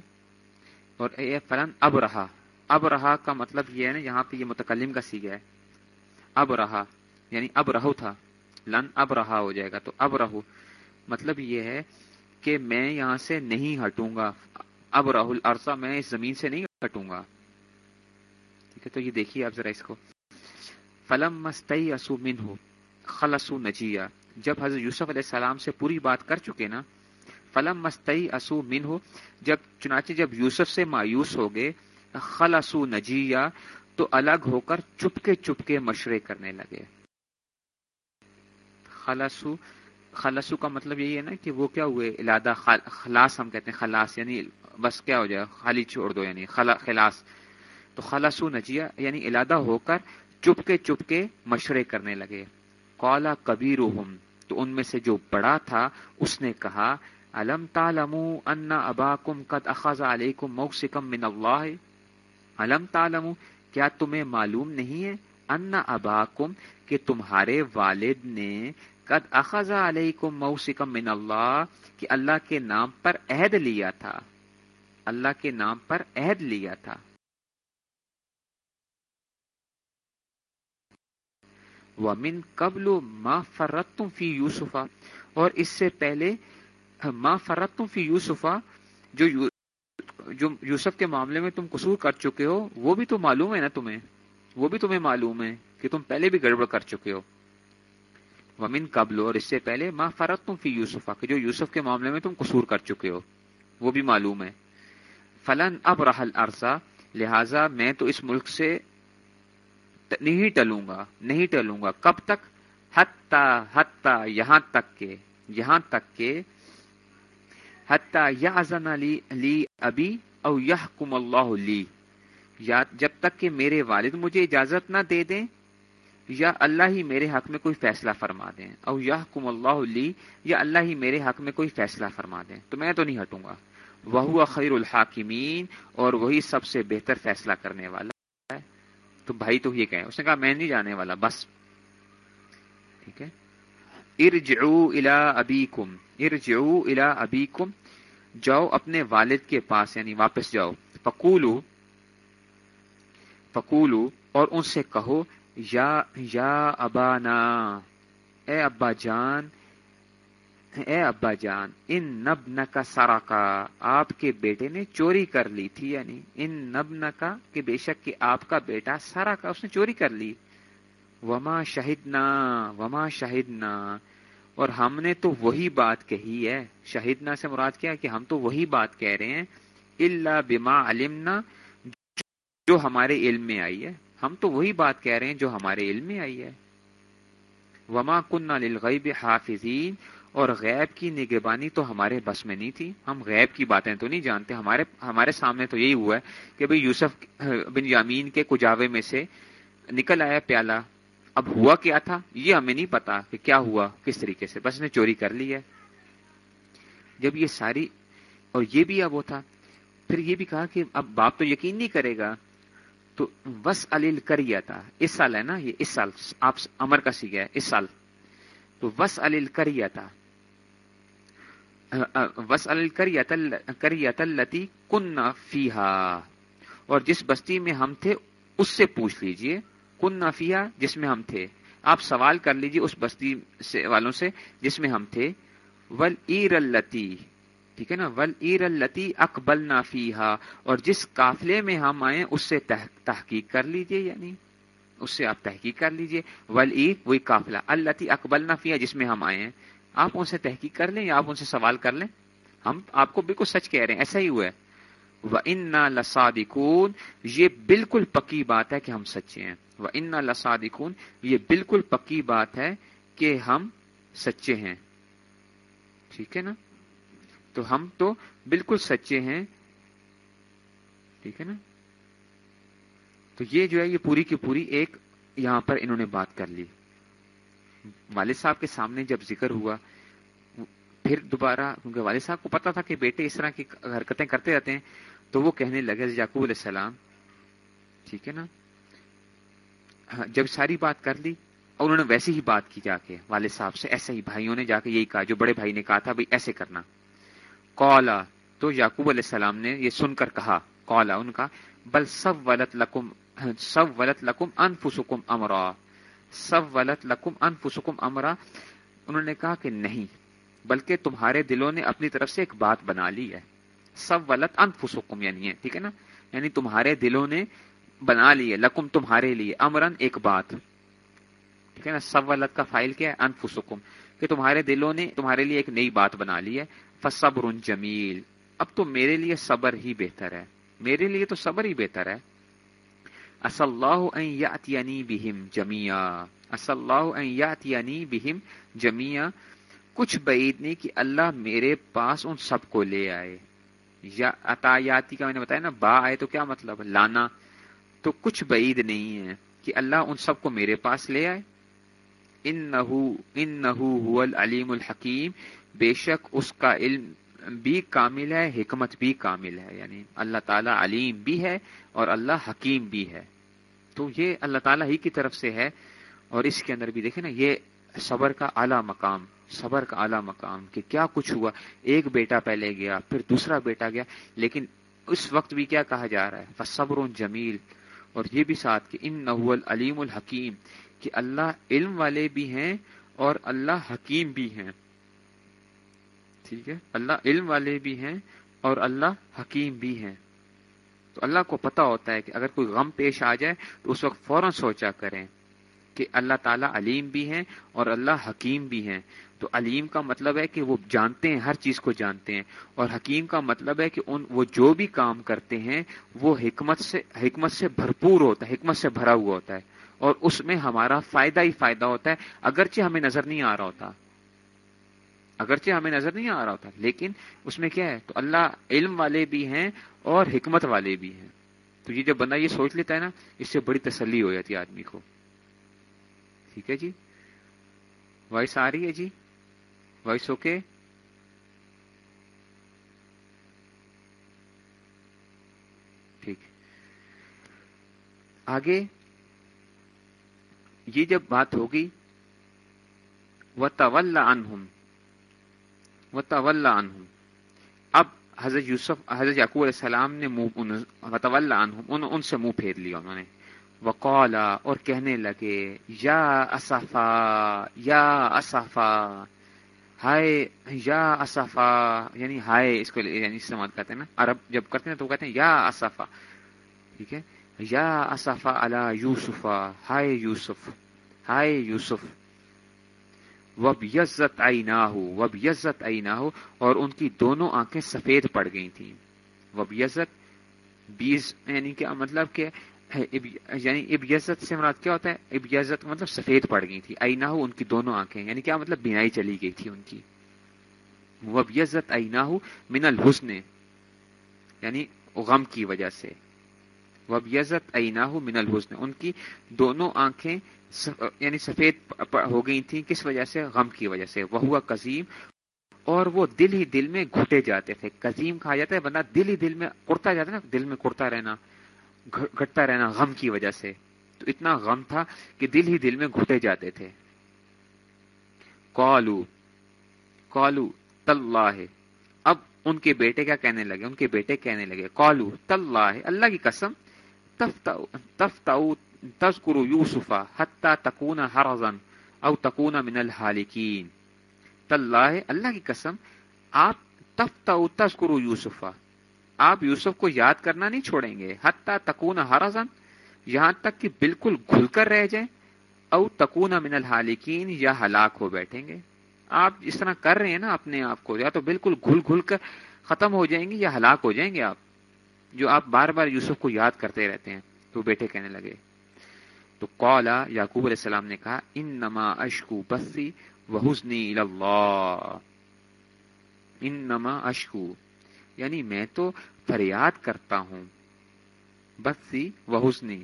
اور اے فلن اب رہا۔ اب رہا کا مطلب یہ ہے نا، یہاں پہ یہ متکلم کا سیگا ہے۔ اب رہا یعنی اب رہو تھا۔ لن اب رہا ہو جائے گا تو اب رہو۔ مطلب یہ ہے کہ میں یہاں سے نہیں ہٹوں گا۔ اب راہل عرصہ میں اس زمین سے نہیں ہٹوں گا۔ ٹھیک ہے، تو یہ دیکھیے آپ ذرا اس کو۔ فلم مستعی اسو من ہو خلسو نجیا جب حضرت یوسف علیہ السلام سے پوری بات کر چکے نا، فلم مستعی اسو من ہو جب چنانچہ جب یوسف سے مایوس ہو گئے خلسو نجیا تو الگ ہو کر چپکے چپکے مشورے کرنے لگے۔ خلسو خلسو کا مطلب یہی ہے نا کہ وہ کیا ہوئے علادہ خلاص ہم کہتے ہیں، خلاص یعنی بس کیا ہو جائے، خالی چھوڑ دو یعنی خلاص۔ تو خلسو نجیا یعنی علادہ ہو کر چپکے چپکے مشورے کرنے لگے۔ قالا کبیر تو ان میں سے جو بڑا تھا، اس نے کہا، الم تالم ان اباکم قد اخذ علیکم موسکم من اللہ؟ الم تالم کیا تمہیں معلوم نہیں ہے؟ ان اباکم، کہ تمہارے والد نے قد اخذ علیکم موسکم من اللہ، کہ اللہ کے نام پر عہد لیا تھا۔ اللہ کے نام پر عہد لیا تھا۔ ومن قبل ما فرتم فی یوسفا اور اس سے پہلے، ما فرتم فی یوسفا جو جو یوسف کے معاملے میں تم قصور کر چکے ہو، وہ بھی تو معلوم ہے نا تمہیں۔ وہ بھی تمہیں معلوم ہے کہ تم پہلے بھی گڑبڑ کر چکے ہو۔ ومن قبل، اور اس سے پہلے، ما فرت تم فی یوسفا کہ جو یوسف کے معاملے میں تم قصور کر چکے ہو، وہ بھی معلوم ہے۔ فلن اب رحل عرصہ لہذا میں تو اس ملک سے نہیں ٹلوں گا، نہیں ٹلوں گا۔ کب تک؟ حتی حتی یہاں تک کے یہاں تک کے حتی یعزن لی ابی او یحکم اللہ لی۔ یا جب تک کہ میرے والد مجھے اجازت نہ دے دیں یا اللہ ہی میرے حق میں کوئی فیصلہ فرما دیں۔ او یحکم اللہ لی، یا اللہ ہی میرے حق میں کوئی فیصلہ فرما دیں۔ تو میں تو نہیں ہٹوں گا۔ وہ خیر الحاکمین اور وہی سب سے بہتر فیصلہ کرنے والا۔ تو بھائی تو یہ کہیں۔ اس نے کہا، میں نہیں جانے والا، بس۔ ٹھیک ہے؟ ارجعو الى ابیکم، ارجعو الى ابیکم، جاؤ اپنے والد کے پاس یعنی واپس جاؤ۔ فقولو فقولو، اور ان سے کہو، یا یا ابانا، اے ابا جان اے ابا جان، ان نب کا سارا کا آپ کے بیٹے نے چوری کر لی تھی یعنی ان نب کا کہ بے شک کہ آپ کا بیٹا سارا کا اس نے چوری کر لی۔ وما شہدنا وما شہدنا۔ اور ہم نے تو وہی بات کہی ہے۔ شہیدنا سے مراد کیا کہ ہم تو وہی بات کہہ رہے ہیں۔ اللہ بما علمنا، جو ہمارے علم میں آئی ہے۔ ہم تو وہی بات کہہ رہے ہیں جو ہمارے علم میں آئی ہے۔ وما کنہ للغیب حافظین اور غیب کی نگبانی تو ہمارے بس میں نہیں تھی۔ ہم غیب کی باتیں تو نہیں جانتے۔ ہمارے ہمارے سامنے تو یہی ہوا ہے کہ بھئی یوسف بن یامین کے کجاوے میں سے نکل آیا پیالہ۔ اب ہوا کیا تھا؟ یہ ہمیں نہیں پتا کہ کیا ہوا، کس طریقے سے۔ بس نے چوری کر لی ہے۔ جب یہ ساری، اور یہ بھی اب وہ تھا۔ پھر یہ بھی کہا کہ اب باپ تو یقین نہیں کرے گا۔ تو وس علیل کریا تھا اس سال ہے نا یہ، اس سال آپ امر کا سی گیا اس سال۔ تو وس علیل کریا تھا وس علیل کریا تلتی کن فیحا اور جس بستی میں ہم تھے، اس سے پوچھ لیجیے۔ کن نافیہ جس میں ہم تھے۔ آپ سوال کر لیجیے اس بستی سے، والوں سے، جس میں ہم تھے۔ ول ایر التی ٹھیک ہے نا؟ ول ایر التی اکبل نافیہ اور جس قافلے میں ہم آئے، اس سے تحقیق کر لیجیے یعنی اس سے آپ تحقیق کر لیجیے۔ ول ای وہی قافلہ۔ التی اکبل نافیہ جس میں ہم آئے ہیں۔ آپ ان سے تحقیق کر لیں یا آپ ان سے سوال کر لیں؟ ہم آپ کو بالکل سچ کہہ رہے ہیں، ایسا ہی ہوا ہے۔ وہ ان لسادکون یہ بالکل پکی بات ہے کہ ہم سچے ہیں۔ وہ ان لسادکون یہ بالکل پکی بات ہے کہ ہم سچے ہیں۔ ٹھیک ہے نا؟ تو ہم تو بالکل سچے ہیں۔ ٹھیک ہے نا؟ تو یہ جو ہے، یہ پوری کی پوری ایک یہاں پر انہوں نے بات کر لی۔ والد صاحب کے سامنے جب ذکر ہوا، پھر دوبارہ، کیونکہ والد صاحب کو پتا تھا کہ بیٹے اس طرح کی حرکتیں کرتے رہتے ہیں، تو وہ کہنے لگے یعقوب علیہ السلام، ٹھیک ہے نا؟ ہاں، جب ساری بات کر لی، اور انہوں نے ویسی ہی بات کی جا کے، والد صاحب سے ایسے ہی، بھائیوں نے جا کے یہی کہا، جو بڑے بھائی نے کہا تھا، بھائی ایسے کرنا۔ کولا تو یعقوب علیہ السلام نے یہ سن کر کہا کولا ان کا، بل سب ولت لکم سب ولت لکم انفسکم امرا۔ سب ولت لکم انفسکم امرا انہوں نے کہا کہ نہیں، بلکہ تمہارے دلوں نے اپنی طرف سے ایک بات بنا لی ہے۔ سب ولت انفسکم یعنی ہے ٹھیک ہے نا؟ یعنی تمہارے دلوں نے بنا لی ہے لکم تمہارے لیے امرن ایک بات۔ ٹھیک ہے نا؟ سب ولت کا فائل کیا ہے؟ انفسکم کہ تمہارے دلوں نے تمہارے لیے ایک نئی بات بنا لی ہے۔ فصبر جمیل اب تو میرے لیے صبر ہی بہتر ہے۔ میرے لیے تو صبر ہی بہتر ہے۔ اص اللہ بہم جمیا اص اللہ بہم جمیا کچھ بعید نہیں کہ اللہ میرے پاس ان سب کو لے آئے. یا عطایاتی کا میں نے بتایا نا، با آئے تو کیا مطلب؟ لانا. تو کچھ بعید نہیں ہے کہ اللہ ان سب کو میرے پاس لے آئے. ان نحو ان نحو العلیم الحکیم. بے شک اس کا علم بھی کامل ہے، حکمت بھی کامل ہے یعنی اللہ تعالیٰ علیم بھی ہے اور اللہ حکیم بھی ہے۔ تو یہ اللہ تعالیٰ ہی کی طرف سے ہے اور اس کے اندر بھی دیکھیں نا، یہ صبر کا اعلیٰ مقام، صبر کا اعلیٰ مقام کہ کیا کچھ ہوا۔ ایک بیٹا پہلے گیا، پھر دوسرا بیٹا گیا، لیکن اس وقت بھی کیا کہا جا رہا ہے؟ صبر جمیل۔ اور یہ بھی ساتھ کہ ان نحول علیم الحکیم، کہ اللہ علم والے بھی ہیں اور اللہ حکیم بھی ہیں۔ ٹھیک ہے؟ اللہ علم والے بھی ہیں اور اللہ حکیم بھی ہیں۔ تو اللہ کو پتا ہوتا ہے کہ اگر کوئی غم پیش آ جائے تو اس وقت فوراً سوچا کریں کہ اللہ تعالیٰ علیم بھی ہیں اور اللہ حکیم بھی ہیں۔ تو علیم کا مطلب ہے کہ وہ جانتے ہیں، ہر چیز کو جانتے ہیں۔ اور حکیم کا مطلب ہے کہ ان، وہ جو بھی کام کرتے ہیں، وہ حکمت سے حکمت سے بھرپور ہوتا ہے، حکمت سے بھرا ہوا ہوتا ہے۔ اور اس میں ہمارا فائدہ ہی فائدہ ہوتا ہے۔ اگرچہ ہمیں نظر نہیں آ رہا ہوتا اگرچہ ہمیں نظر نہیں آ رہا ہوتا، لیکن اس میں کیا ہے؟ تو اللہ علم والے بھی ہیں اور حکمت والے بھی ہیں۔ تو یہ جب بندہ یہ سوچ لیتا ہے نا، اس سے بڑی تسلی ہو جاتی ہے آدمی کو۔ ٹھیک ہے جی؟ وائس آ رہی ہے جی؟ Voice okay? ٹھیک۔ آگے یہ جب بات ہوگی وہ طول انہم وہ طول اب حضرت یوسف، حضرت یعقوب علیہ السلام نے منہ طول انہم ان سے منہ پھیر لیا انہوں نے۔ وقولا اور کہنے لگے، یا اصفا یا اصفا ہائے، یا اصفا یعنی ہائے، اس کو یعنی استعمال کرتے ہیں نا، عرب جب کرتے ہیں تو کہتے ہیں، یا اصفا ٹھیک ہے؟ یا اصفا اللہ یوسفا، ہائے یوسف ہائے یوسف۔ وب یزت آئی نہ ہو وب یزت آئی نہ ہو اور ان کی دونوں آنکھیں سفید پڑ گئی تھیں۔ وب یزت بیس یعنی کیا مطلب کہ یعنی اب یزت سے مراد کیا ہوتا ہے؟ اب یزت مطلب سفید پڑ گئی تھی آئی نہ ہو ان کی دونوں آنکھیں یعنی کیا مطلب بینائی چلی گئی تھی ان کی۔ وب یزت آئی نہ ہو من الحسن یعنی غم کی وجہ سے۔ وب یزت من الحسن ان کی دونوں آنکھیں یعنی سفید ہو گئی تھیں، کس وجہ سے؟ غم کی وجہ سے۔ وہ ہوا قزیم اور وہ دل ہی دل میں گھٹے جاتے تھے۔ قزیم کہا جاتا ہے بندہ دل ہی دل میں کرتا جاتا ہے نا، دل میں کرتا رہنا گھٹتا رہنا غم کی وجہ سے۔ تو اتنا غم تھا کہ دل ہی دل میں گھٹے جاتے تھے۔ کالو کالو تلّہ اب ان کے بیٹے کیا کہنے لگے؟ ان کے بیٹے کہنے لگے کالو تلّہ اللہ کی قسم تذکرو یوسفا حتی تکون حرزن او تکون من الحالکین تاللہ اللہ کی قسم، آپ تفتاؤ تذکرو یوسفا آپ یوسف کو یاد کرنا نہیں چھوڑیں گے. حتی تکون حرزن یہاں تک کہ بالکل گھل کر رہ جائیں او تکون من الحالکین یا ہلاک ہو بیٹھیں گے. آپ اس طرح کر رہے ہیں نا اپنے آپ کو، یا تو بالکل گھل گھل کر ختم ہو جائیں گے یا ہلاک ہو جائیں گے آپ. جو آپ بار بار یوسف کو یاد کرتے رہتے ہیں، تو بیٹے کہنے لگے، تو قولا یعقوب علیہ السلام نے کہا ان نما اشکو بسی وہ حسنی اللہ ان نما اشکو یعنی میں تو فریاد کرتا ہوں بسی و حسنی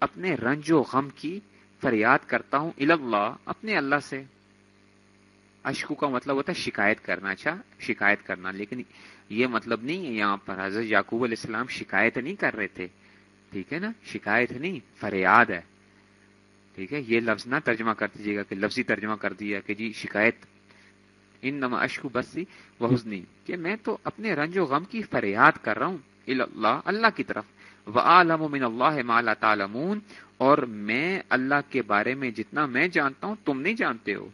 اپنے رنج و غم کی فریاد کرتا ہوں اللہ اپنے اللہ سے۔ اشکو کا مطلب ہوتا ہے شکایت کرنا اچھا شکایت کرنا، لیکن یہ مطلب نہیں ہے یہاں پر حضرت یعقوب علیہ السلام شکایت نہیں کر رہے تھے، ٹھیک ہے نا؟ شکایت نہیں، فریاد ہے۔ ٹھیک ہے؟ یہ لفظ نہ ترجمہ کر دیجیے گا کہ لفظی ترجمہ کر دیا کہ جی شکایت۔ ان نما اشکو بسی وحسنی کہ میں تو اپنے رنج و غم کی فریاد کر رہا ہوں اللہ اللہ کی طرف۔ و عالم من اللہ مالا تعلمون۔ اور میں اللہ کے بارے میں جتنا میں جانتا ہوں، تم نہیں جانتے ہو۔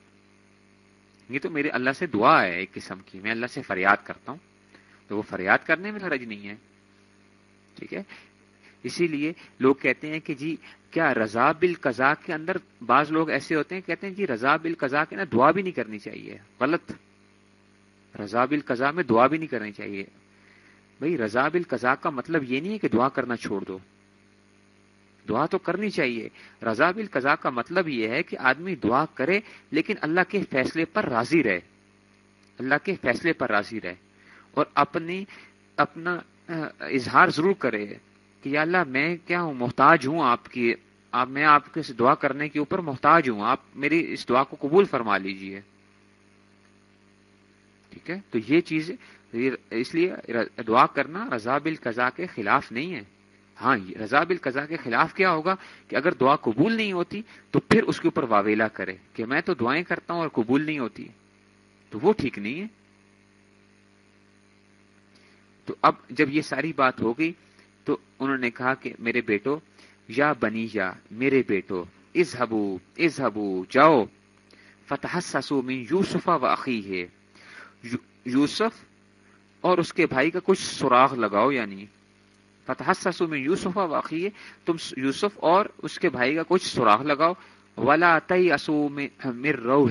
یہ تو میرے اللہ سے دعا ہے ایک قسم کی، میں اللہ سے فریاد کرتا ہوں۔ تو وہ فریاد کرنے میں حرج نہیں ہے۔ ٹھیک ہے؟ اسی لیے لوگ کہتے ہیں کہ جی کیا رضا بل کے اندر بعض لوگ ایسے ہوتے ہیں، کہتے ہیں جی رضا بل کے نا دعا بھی نہیں کرنی چاہیے۔ غلط۔ رضا بل میں دعا بھی نہیں کرنی چاہیے۔ بھائی، رضا بل کا مطلب یہ نہیں ہے کہ دعا کرنا چھوڑ دو۔ دعا تو کرنی چاہیے۔ رضا بل کا مطلب یہ ہے کہ آدمی دعا کرے لیکن اللہ کے فیصلے پر راضی رہے۔ اللہ کے فیصلے پر راضی رہے۔ اور اپنی اپنا اظہار ضرور کرے کہ یا اللہ میں کیا ہوں؟ محتاج ہوں آپ کی، آپ، میں آپ کے دعا کرنے کے اوپر محتاج ہوں۔ آپ میری اس دعا کو قبول فرما لیجیے۔ ٹھیک ہے؟ تو یہ چیز اس لیے دعا کرنا رضا بل قزا کے خلاف نہیں ہے۔ ہاں رضا بل قزا کے خلاف کیا ہوگا؟ کہ اگر دعا قبول نہیں ہوتی تو پھر اس کے اوپر واویلا کرے کہ میں تو دعائیں کرتا ہوں اور قبول نہیں ہوتی، تو وہ ٹھیک نہیں ہے۔ تو اب جب یہ ساری بات ہو گئی تو انہوں نے کہا کہ میرے بیٹو، یا بنی جا میرے بیٹو از ہبو از ہبو جاؤ۔ فتح سسو میں یوسفا و عقی ہے یوسف اور اس کے بھائی کا کچھ سراغ لگاؤ یعنی فتح سسو میں یوسفا و عقی ہے تم یوسف اور اس کے بھائی کا کچھ سراغ لگاؤ۔ ولا تئی اصو مر رو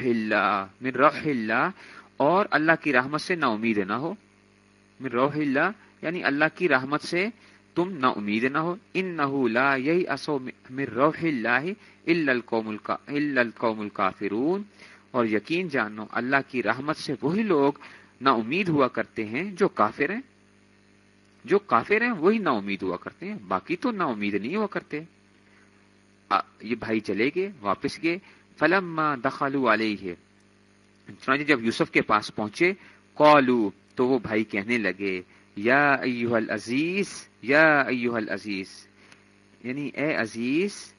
مر روح اللہ۔ اور اللہ کی رحمت سے نا امید نہ ہو۔ روح اللہ یعنی اللہ کی رحمت سے تم نہ امید نہ ہو۔ ان نہ لا یہی اصو مر روح اللہ الا القوم الکافرون۔ اور یقین جانو، اللہ کی رحمت سے وہی لوگ نا امید ہوا کرتے ہیں جو کافر ہیں۔ جو کافر ہیں، وہی نا امید ہوا کرتے ہیں۔ باقی تو نا امید نہیں ہوا کرتے۔ یہ بھائی چلے گئے، واپس گئے۔ فلم دخالو علیہ۔ جب یوسف کے پاس پہنچے کالو تو وہ بھائی کہنے لگے، یا ایوہ العزیز، یا ایوہ العزیز۔ یعنی اے عزیز،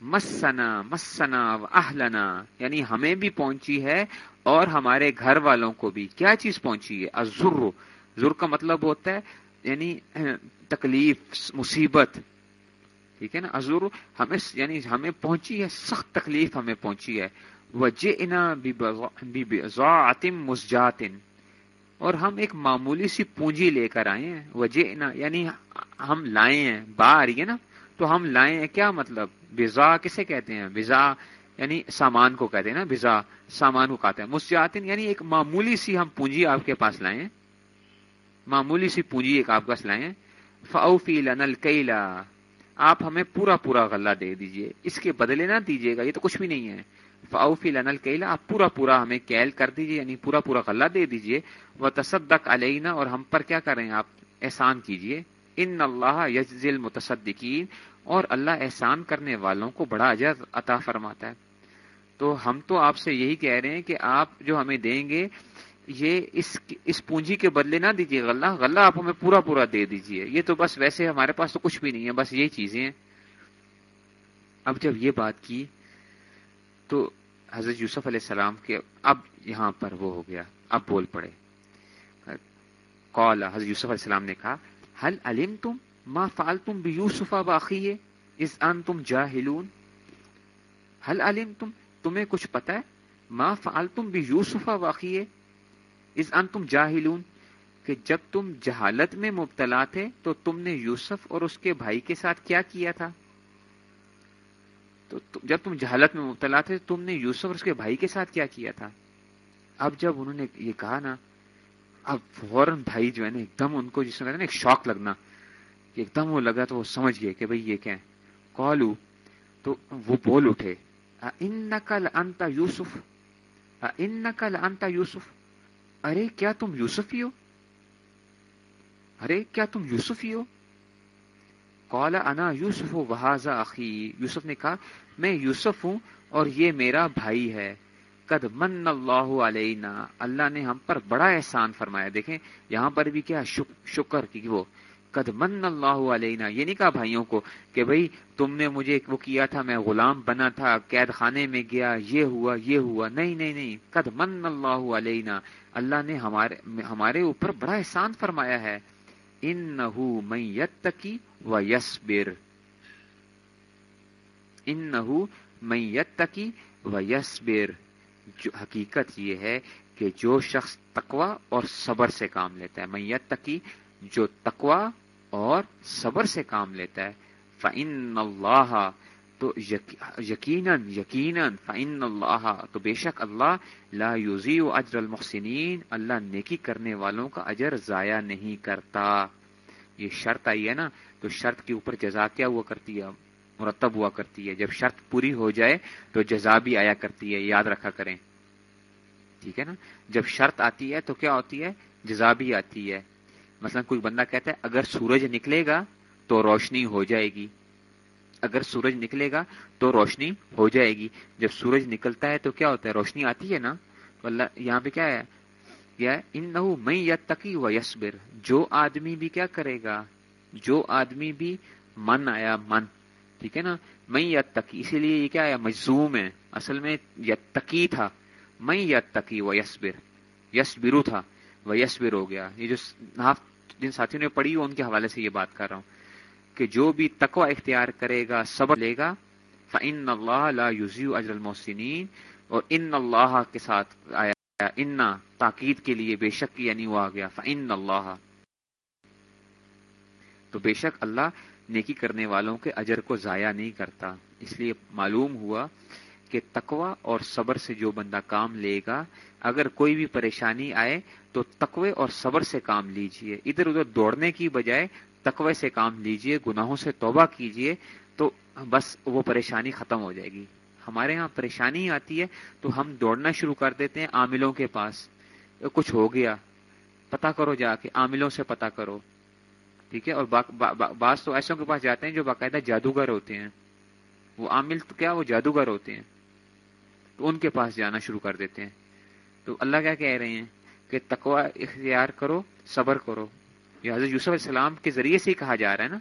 مسنا مسنا اہلنا۔ یعنی ہمیں بھی پہنچی ہے اور ہمارے گھر والوں کو بھی۔ کیا چیز پہنچی ہے؟ ازر ذر کا مطلب ہوتا ہے یعنی تکلیف، مصیبت۔ ٹھیک ہے نا؟ ازر ہمیں یعنی ہمیں پہنچی ہے، سخت تکلیف ہمیں پہنچی ہے۔ وجہ انا مسجاتن اور ہم ایک معمولی سی پونجی لے کر آئے ہیں وجہ نا یعنی ہم لائے ہیں با آ رہی ہے نا، تو ہم لائے ہیں، کیا مطلب؟ بزا کسے کہتے ہیں؟ بزا یعنی سامان کو کہتے ہیں نا، بزا، سامان کو کہتے ہیں۔ مسجاتن یعنی ایک معمولی سی ہم پونجی آپ کے پاس لائے ہیں۔ معمولی سی پونجی ایک آپ کے پاس لائے ہیں۔ فوفی لنل کیلا آپ ہمیں پورا پورا غلہ دے دیجیے۔ اس کے بدلے نہ دیجیے گا، یہ تو کچھ بھی نہیں ہے۔ فاؤفی لنل کیلا آپ پورا پورا ہمیں کیل کر دیجیے یعنی پورا پورا غلہ دے دیجیے وہ تصدق علینا اور ہم پر کیا کریں آپ؟ احسان کیجیے ان اللہ یزل متصدقین اور اللہ احسان کرنے والوں کو بڑا اجر عطا فرماتا ہے۔ تو ہم تو آپ سے یہی کہہ رہے ہیں کہ آپ جو ہمیں دیں گے، یہ اس اس پونجی کے بدلے نہ دیجیے غلہ۔ غلہ آپ ہمیں پورا پورا دے دیجیے یہ تو بس ویسے ہمارے پاس تو کچھ بھی نہیں ہے، بس یہی چیزیں ہیں۔ اب جب یہ بات کی تو حضرت یوسف علیہ السلام کے اب یہاں پر وہ ہو گیا، اب بول پڑے۔ قال، حضرت یوسف علیہ السلام نے کہا حل علم تم ما فال تم بھی یوسفا باقی اس ان تم جاہلون؟ حل علم تم تمہیں کچھ پتا ہے؟ ما فال تم بھی یوسفا واقعی اس ان تم جاہلون؟ کہ جب تم جہالت میں مبتلا تھے تو تم نے یوسف اور اس کے بھائی کے ساتھ کیا کیا تھا؟ تو جب تم جہالت میں مبتلا تھے تم نے یوسف اور اس کے بھائی کے ساتھ کیا کیا تھا؟ اب جب انہوں نے یہ کہا نا، اب فوراً بھائی جو ہے نا، ایک دم ان کو جس میں نا، ایک شوق لگنا ایک دم وہ لگا تو وہ سمجھ گئے کہ بھائی یہ کیا ہے۔ کالو تو وہ بول اٹھے ان نقل انتا یوسف؟ ان نقل انتا یوسف؟ ارے، کیا تم یوسف ہی ہو؟ ارے، کیا تم یوسف ہی ہو؟ قال، انا یوسف وحاظہ عقی یوسف نے کہا، میں یوسف ہوں اور یہ میرا بھائی ہے۔ قد من اللہ علینا۔ اللہ نے ہم پر بڑا احسان فرمایا۔ دیکھیں، یہاں پر بھی کیا شکر کی وہ۔ قد من اللہ علینا۔ یہ نہیں کہا بھائیوں کو کہ بھائی، تم نے مجھے وہ کیا تھا، میں غلام بنا تھا، قید خانے میں گیا، یہ ہوا یہ ہوا۔ نہیں نہیں نہیں۔ قد من اللہ علینا۔ اللہ نے ہمارے ہمارے اوپر بڑا احسان فرمایا ہے۔ ان نہ یتکی و یسبر ان نہ یتکی و یسبر جو حقیقت یہ ہے کہ جو شخص تقوا اور صبر سے کام لیتا ہے میت تکی جو تقوا اور صبر سے کام لیتا ہے فن اللہ تو یقیناً یقیناً فعن اللہ تو بے شک اللہ لا یوزی و اجر المحسنین اللہ نیکی کرنے والوں کا اجر ضائع نہیں کرتا۔ یہ شرط آئی ہے نا، تو شرط کے اوپر جزا کیا ہوا کرتی ہے، مرتب ہوا کرتی ہے۔ جب شرط پوری ہو جائے تو جزا بھی آیا کرتی ہے، یاد رکھا کریں۔ ٹھیک ہے نا؟ جب شرط آتی ہے تو کیا ہوتی ہے؟ جزا بھی آتی ہے۔ مثلا کوئی بندہ کہتا ہے، اگر سورج نکلے گا تو روشنی ہو جائے گی۔ اگر سورج نکلے گا تو روشنی ہو جائے گی۔ جب سورج نکلتا ہے تو کیا ہوتا ہے؟ روشنی آتی ہے نا؟ اللہ یہاں پہ کیا ہے؟ ان نہ میں یا تقی و یسبر جو آدمی بھی کیا کرے گا؟ جو آدمی بھی من آیا، من، ٹھیک ہے نا؟ میں یا تقی اسی لیے یہ کیا ہے؟ مجزوم ہے۔ اصل میں یا تقی تھا۔ میں یا تقی و یسبر یس برو تھا۔ وہ یسبر ہو گیا۔ یہ جو جن ساتھیوں نے پڑھی ہو، ان کے حوالے سے یہ بات کر رہا ہوں۔ کہ جو بھی تقوی اختیار کرے گا، صبر لے گا فن اللہ لا یوزیو اجر المحسنین اور ان اللہ کے ساتھ آیا ان تاکید کے لیے بے شک یعنی وہ آ گیا۔ فن اللہ تو بے شک اللہ نیکی کرنے والوں کے اجر کو ضائع نہیں کرتا۔ اس لیے معلوم ہوا کہ تقوا اور صبر سے جو بندہ کام لے گا، اگر کوئی بھی پریشانی آئے تو تقوی اور صبر سے کام لیجیے۔ ادھر ادھر دوڑنے کی بجائے تقوی سے کام لیجیے، گناہوں سے توبہ کیجیے، تو بس وہ پریشانی ختم ہو جائے گی۔ ہمارے ہاں پریشانی آتی ہے تو ہم دوڑنا شروع کر دیتے ہیں عاملوں کے پاس۔ کچھ ہو گیا پتا کرو جا کے، عاملوں سے پتا کرو۔ ٹھیک ہے؟ اور بعض تو ایسوں کے پاس جاتے ہیں جو باقاعدہ جادوگر ہوتے ہیں۔ وہ عامل تو کیا؟ وہ جادوگر ہوتے ہیں۔ تو ان کے پاس جانا شروع کر دیتے ہیں۔ تو اللہ کیا کہہ رہے ہیں؟ کہ تقوا اختیار کرو، صبر کرو۔ یہ حضرت یوسف علیہ السلام کے ذریعے سے ہی کہا جا رہا ہے نا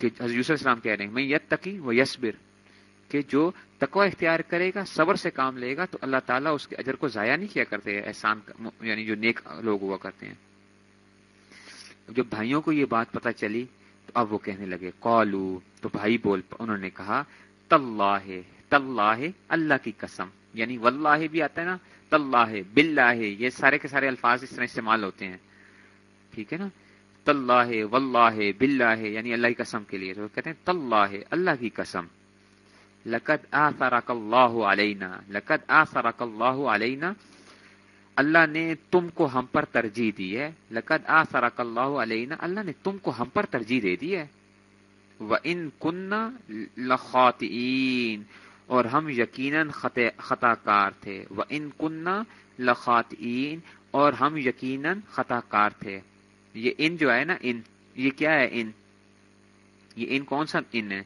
کہ حضرت یوسف علیہ السلام کہہ رہے ہیں میں یت تقی و یسبر کہ جو تقوا اختیار کرے گا، صبر سے کام لے گا، تو اللہ تعالیٰ اس کے اجر کو ضائع نہیں کیا کرتے احسان یعنی جو نیک لوگ ہوا کرتے ہیں۔ جب بھائیوں کو یہ بات پتا چلی، تو اب وہ کہنے لگے کالو تو بھائی بول انہوں نے کہا تلّہ تلّہ اللہ کی قسم یعنی واللہ بھی آتا ہے نا تلّہ بلّہ یہ سارے کے سارے الفاظ اس طرح استعمال ہوتے ہیں۔ ٹھیک ہے نا؟ تلّہ واللہ بلّہ یعنی اللہ کی قسم کے لیے۔ تو کہتے ہیں تلّہ اللہ کی قسم۔ لقد آثرک اللہ علینا، لقد آثرک اللہ علینا۔ اللہ نے تم کو ہم پر ترجیح دی ہے۔ لقد آثرک اللہ علینا، اللہ نے تم کو ہم پر ترجیح دے دی ہے۔ وہ ان کن لخواتین اور ہم یقیناً خطا کار تھے۔ وہ ان کننا لخاتین اور ہم یقیناً خطا کار تھے۔ یہ ان جو ہے نا، ان، یہ کیا ہے ان؟ یہ ان کون سا ان ہے؟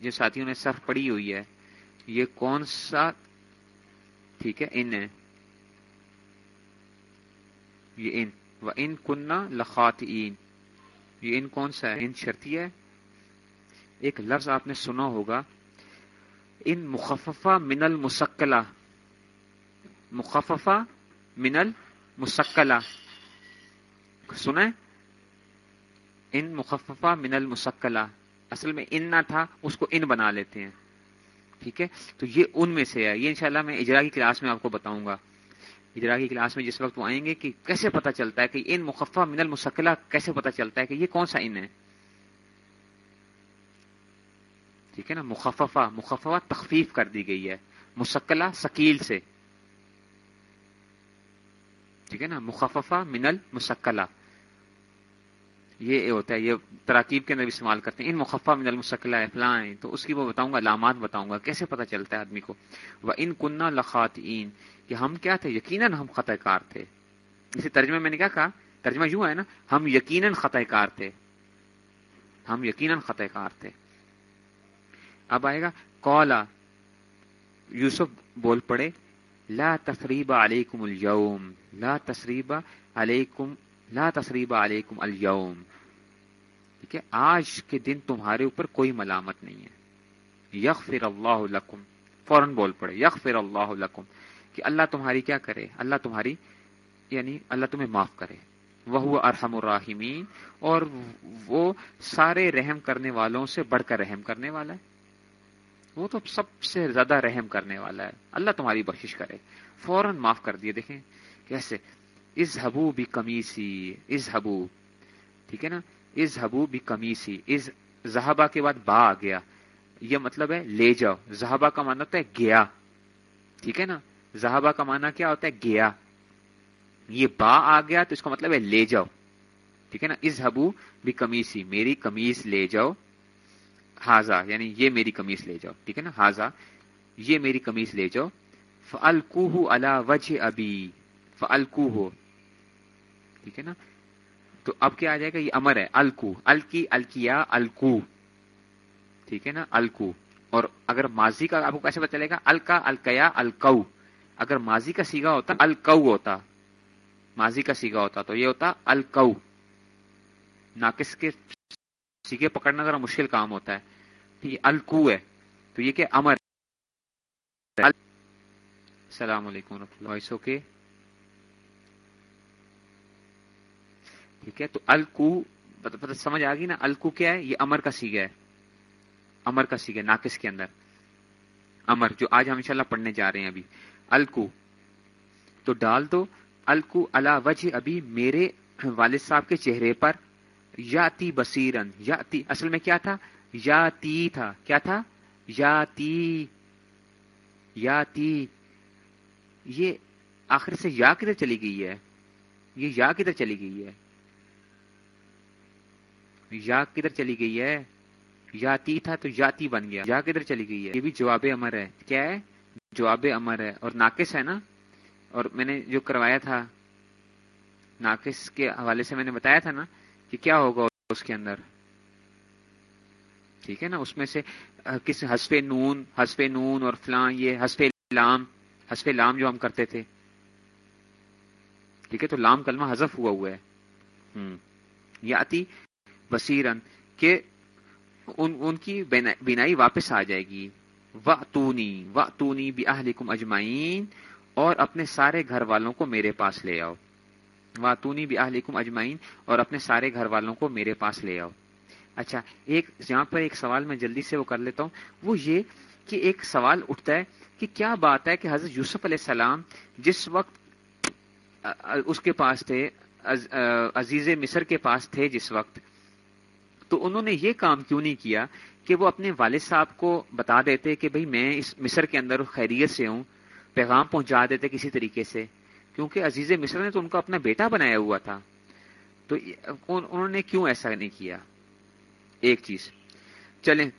جو ساتھیوں نے صرف پڑھی ہوئی ہے، یہ کون سا، ٹھیک ہے، ان ہے؟ یہ ان، و ان کننا لخاتین یہ ان کون سا ہے؟ ان شرطی ہے۔ ایک لفظ آپ نے سنا ہوگا، ان مخففہ من المسکلا مخففہ من المسکلا سنیں۔ ان مخففہ من المسکلا اصل میں ان نہ تھا، اس کو ان بنا لیتے ہیں۔ ٹھیک ہے؟ تو یہ ان میں سے ہے۔ یہ انشاءاللہ میں اجرا کی کلاس میں آپ کو بتاؤں گا۔ اجرا کی کلاس میں جس وقت وہ آئیں گے کہ کیسے پتا چلتا ہے کہ ان مخفہ من المسکلا کیسے پتا چلتا ہے کہ یہ کون سا ان ہے۔ ٹھیک ہے نا؟ مخففہ مخففہ تخفیف کر دی گئی ہے۔ مسکلہ سکیل سے۔ ٹھیک ہے نا؟ مخففہ منل مسکلہ یہ ہوتا ہے، یہ تراکیب کے اندر استعمال کرتے ہیں۔ ان مخفہ من المسکلہ فلائیں تو اس کی وہ بتاؤں گا، علامات بتاؤں گا، کیسے پتہ چلتا ہے آدمی کو؟ وہ ان کنہ لخات کہ ہم کیا تھے؟ یقیناً ہم خطۂ کار تھے۔ اسی ترجمے میں نے کیا کہا؟ ترجمہ یوں ہے نا، ہم یقیناً خطۂ کار تھے۔ ہم یقیناً خطہ کار تھے۔ اب آئے گا کولا یوسف بول پڑے، لا تصریب علیکم اليوم، لا تصریب علیکم لا تصریب علیکم اليوم۔ ٹھیک ہے؟ آج کے دن تمہارے اوپر کوئی ملامت نہیں ہے۔ یغفر اللہ لکم، فوراً بول پڑے۔ یغفر اللہ لکم، کہ اللہ تمہاری کیا کرے؟ اللہ تمہاری یعنی اللہ تمہیں معاف کرے۔ وہ ارحم الراحمین، اور وہ سارے رحم کرنے والوں سے بڑھ کر رحم کرنے والا ہے۔ وہ تو سب سے زیادہ رحم کرنے والا ہے۔ اللہ تمہاری بخشش کرے۔ فوراً معاف کر دیے۔ دیکھیں کیسے؟ از حبو بھی کمی سی از حبو ٹھیک ہے نا؟ از حبو بھی کمی سی از زہابا کے بعد با آ گیا. یہ مطلب ہے لے جاؤ. زہابا کا مانا ہوتا ہے گیا. ٹھیک ہے نا؟ زہابا کا مانا کیا ہوتا ہے گیا. یہ با آ گیا تو اس کا مطلب ہے لے جاؤ. ٹھیک ہے نا؟ از حبو بھی کمیسی میری کمیز لے جاؤ. ہاضا یعنی یہ میری کمیز لے جاؤ. ٹھیک ہے نا؟ ہاضا یہ میری کمیز لے جاؤ. فلکو اللہ وجہ ابھی فلکو ہو ٹھیک ہے نا؟ تو اب کیا آ جائے گا؟ یہ امر ہے، الکو۔ الکی، الکیا، الکو۔ ٹھیک ہے نا؟ الکو۔ اور اگر ماضی کا آپ کو کیسے پتا چلے گا؟ الکا، الکیا، الکو۔ اگر ماضی کا سیگا ہوتا، الکو ہوتا۔ ماضی کا سیگا ہوتا تو یہ ہوتا الکو۔ ناقص کے سیگے پکڑنا ذرا مشکل کام ہوتا ہے۔ یہ الکو ہے۔ تو یہ کہ امر السلام علیکم ورحمۃ اللہ ٹھیک ہے؟ تو الکو سمجھ آ گئی نا؟ الکو کیا ہے؟ یہ امر کا سیگا ہے۔ امر کا سیگا، ناقص کے اندر۔ امر، جو آج ہم انشاءاللہ پڑھنے جا رہے ہیں ابھی۔ الکو۔ تو ڈال دو۔ الکو اللہ وجہ ابھی میرے والد صاحب کے چہرے پر۔ یاتی بصیرن۔ یاتی، اصل میں کیا تھا؟ یاتی تھا۔ کیا تھا؟ یاتی۔ یاتی۔ یہ آخر سے یا کدھر چلی گئی ہے؟ یہ یا کدھر چلی گئی ہے؟ یا کدھر چلی گئی ہے؟ یاتی تھا تو یاتی بن گیا۔ یا کدھر چلی گئی ہے؟ یہ بھی جواب امر ہے۔ کیا ہے؟ جواب امر ہے۔ اور ناقص ہے نا؟ اور میں نے جو کروایا تھا، ناقص کے حوالے سے میں نے بتایا تھا نا کہ کیا ہوگا اس کے اندر۔ ٹھیک ہے نا؟ اس میں سے کس حسف نون حسف نون اور فلاں، یہ حسف لام حسف لام جو ہم کرتے تھے۔ ٹھیک ہے؟ تو لام کلمہ حذف ہوا ہوا ہے۔ یاتی بصیرن کہ ان ان کی بینائی واپس آ جائے گی۔ وَأْتُونِي وَأْتُونِي بِأَهْلِكُمْ اجمعین اور اپنے سارے گھر والوں کو میرے پاس لے آؤ۔ واتونی بھی اہلکم اجمعین اور اپنے سارے گھر والوں کو میرے پاس لے آؤ۔ اچھا ایک جہاں پر ایک سوال میں جلدی سے وہ کر لیتا ہوں۔ وہ یہ کہ ایک سوال اٹھتا ہے کہ کیا بات ہے کہ حضرت یوسف علیہ السلام جس وقت اس کے پاس تھے عزیز مصر کے پاس تھے جس وقت؟ تو انہوں نے یہ کام کیوں نہیں کیا کہ وہ اپنے والد صاحب کو بتا دیتے کہ بھئی میں اس مصر کے اندر خیریت سے ہوں، پیغام پہنچا دیتے کسی طریقے سے، کیونکہ عزیز مصر نے تو ان کو اپنا بیٹا بنایا ہوا تھا۔ تو انہوں نے کیوں ایسا نہیں کیا؟ ایک چیز۔ چلیں،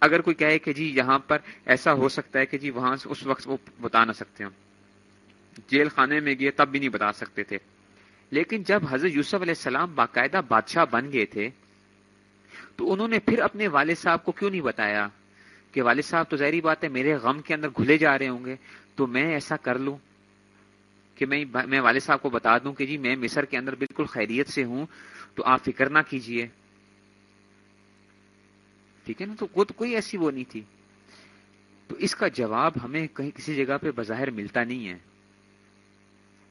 اگر کوئی کہے کہ جی یہاں پر ایسا ہو سکتا ہے کہ جی وہاں اس وقت وہ بتا نہ سکتے ہم جیل خانے میں گئے تب بھی نہیں بتا سکتے تھے۔ لیکن جب حضرت یوسف علیہ السلام باقاعدہ بادشاہ بن گئے تھے تو انہوں نے پھر اپنے والد صاحب کو کیوں نہیں بتایا کہ والد صاحب تو ظاہری بات ہے میرے غم کے اندر گھلے جا رہے ہوں گے، تو میں ایسا کر لوں کہ میں میں والد صاحب کو بتا دوں کہ جی میں مصر کے اندر بالکل خیریت سے ہوں، تو آپ فکر نہ کیجیے۔ ٹھیک ہے نا؟ تو وہ تو کوئی ایسی وہ نہیں تھی۔ تو اس کا جواب ہمیں کہیں کسی جگہ پہ بظاہر ملتا نہیں ہے۔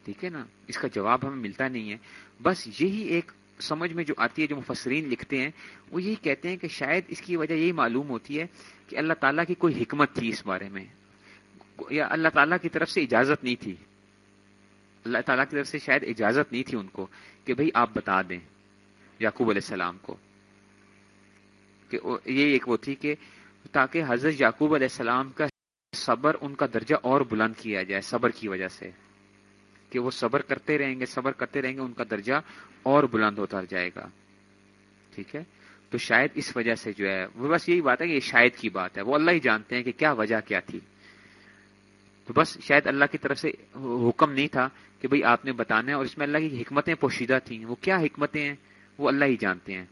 ٹھیک ہے نا؟ اس کا جواب ہمیں ملتا نہیں ہے۔ بس یہی ایک سمجھ میں جو آتی ہے، جو مفسرین لکھتے ہیں، وہ یہی کہتے ہیں کہ شاید اس کی وجہ یہی معلوم ہوتی ہے کہ اللہ تعالیٰ کی کوئی حکمت تھی اس بارے میں۔ یا اللہ تعالیٰ کی طرف سے اجازت نہیں تھی۔ اللہ تعالیٰ کی طرف سے شاید اجازت نہیں تھی ان کو کہ بھئی آپ بتا دیں یعقوب علیہ السلام کو۔ کہ یہ ایک وہ تھی کہ تاکہ حضرت یعقوب علیہ السلام کا صبر ان کا درجہ اور بلند کیا جائے، صبر کی وجہ سے۔ کہ وہ صبر کرتے رہیں گے، صبر کرتے رہیں گے، ان کا درجہ اور بلند ہوتا جائے گا۔ ٹھیک ہے؟ تو شاید اس وجہ سے جو ہے، وہ بس یہی بات ہے کہ یہ شاید کی بات ہے۔ وہ اللہ ہی جانتے ہیں کہ کیا وجہ کیا تھی۔ تو بس شاید اللہ کی طرف سے حکم نہیں تھا کہ بھئی آپ نے بتانا ہے اور اس میں اللہ کی حکمتیں پوشیدہ تھیں۔ وہ کیا حکمتیں ہیں؟ وہ اللہ ہی جانتے ہیں۔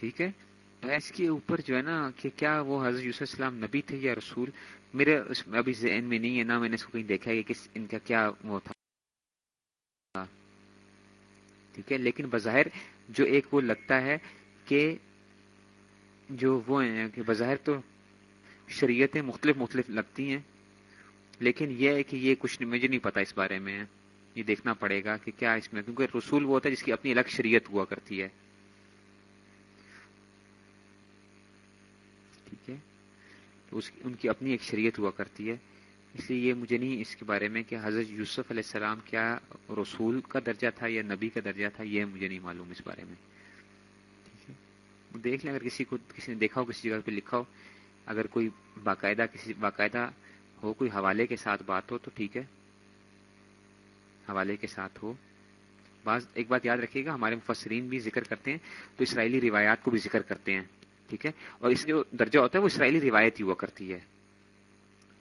ٹھیک ہے؟ اس کے اوپر جو ہے نا کہ کیا وہ حضرت یوسف السلام نبی تھے یا رسول؟ میرے اس ابھی ذہن میں نہیں ہے نا میں نے اس کو کہیں دیکھا ہے کہ ان کا کیا وہ تھا۔ ٹھیک ہے، لیکن بظاہر جو ایک وہ لگتا ہے کہ جو وہ ہیں، کہ بظاہر تو شریعتیں مختلف مختلف لگتی ہیں، لیکن یہ ہے کہ یہ کچھ مجھے نہیں پتا اس بارے میں۔ یہ دیکھنا پڑے گا کہ کیا اس میں کیونکہ رسول وہ ہوتا ہے جس کی اپنی الگ شریعت ہوا کرتی ہے۔ ٹھیک ہے۔ اس ان کی اپنی ایک شریعت ہوا کرتی ہے۔ اس لیے یہ مجھے نہیں اس کے بارے میں کہ حضرت یوسف علیہ السلام کیا رسول کا درجہ تھا یا نبی کا درجہ تھا، یہ مجھے نہیں معلوم اس بارے میں۔ ٹھیک ہے؟ دیکھ لیں، اگر کسی کو کسی نے دیکھا ہو، کسی جگہ پہ لکھا ہو، اگر کوئی باقاعدہ کسی باقاعدہ ہو، کوئی حوالے کے ساتھ بات ہو تو ٹھیک ہے۔ حوالے کے ساتھ ہو۔ بعض ایک بات یاد رکھیے گا، ہمارے مفسرین بھی ذکر کرتے ہیں تو اسرائیلی روایات کو بھی ذکر کرتے ہیں۔ ٹھیک ہے؟ اور اس جو درجہ ہوتا ہے وہ اسرائیلی روایت ہی ہوا کرتی ہے۔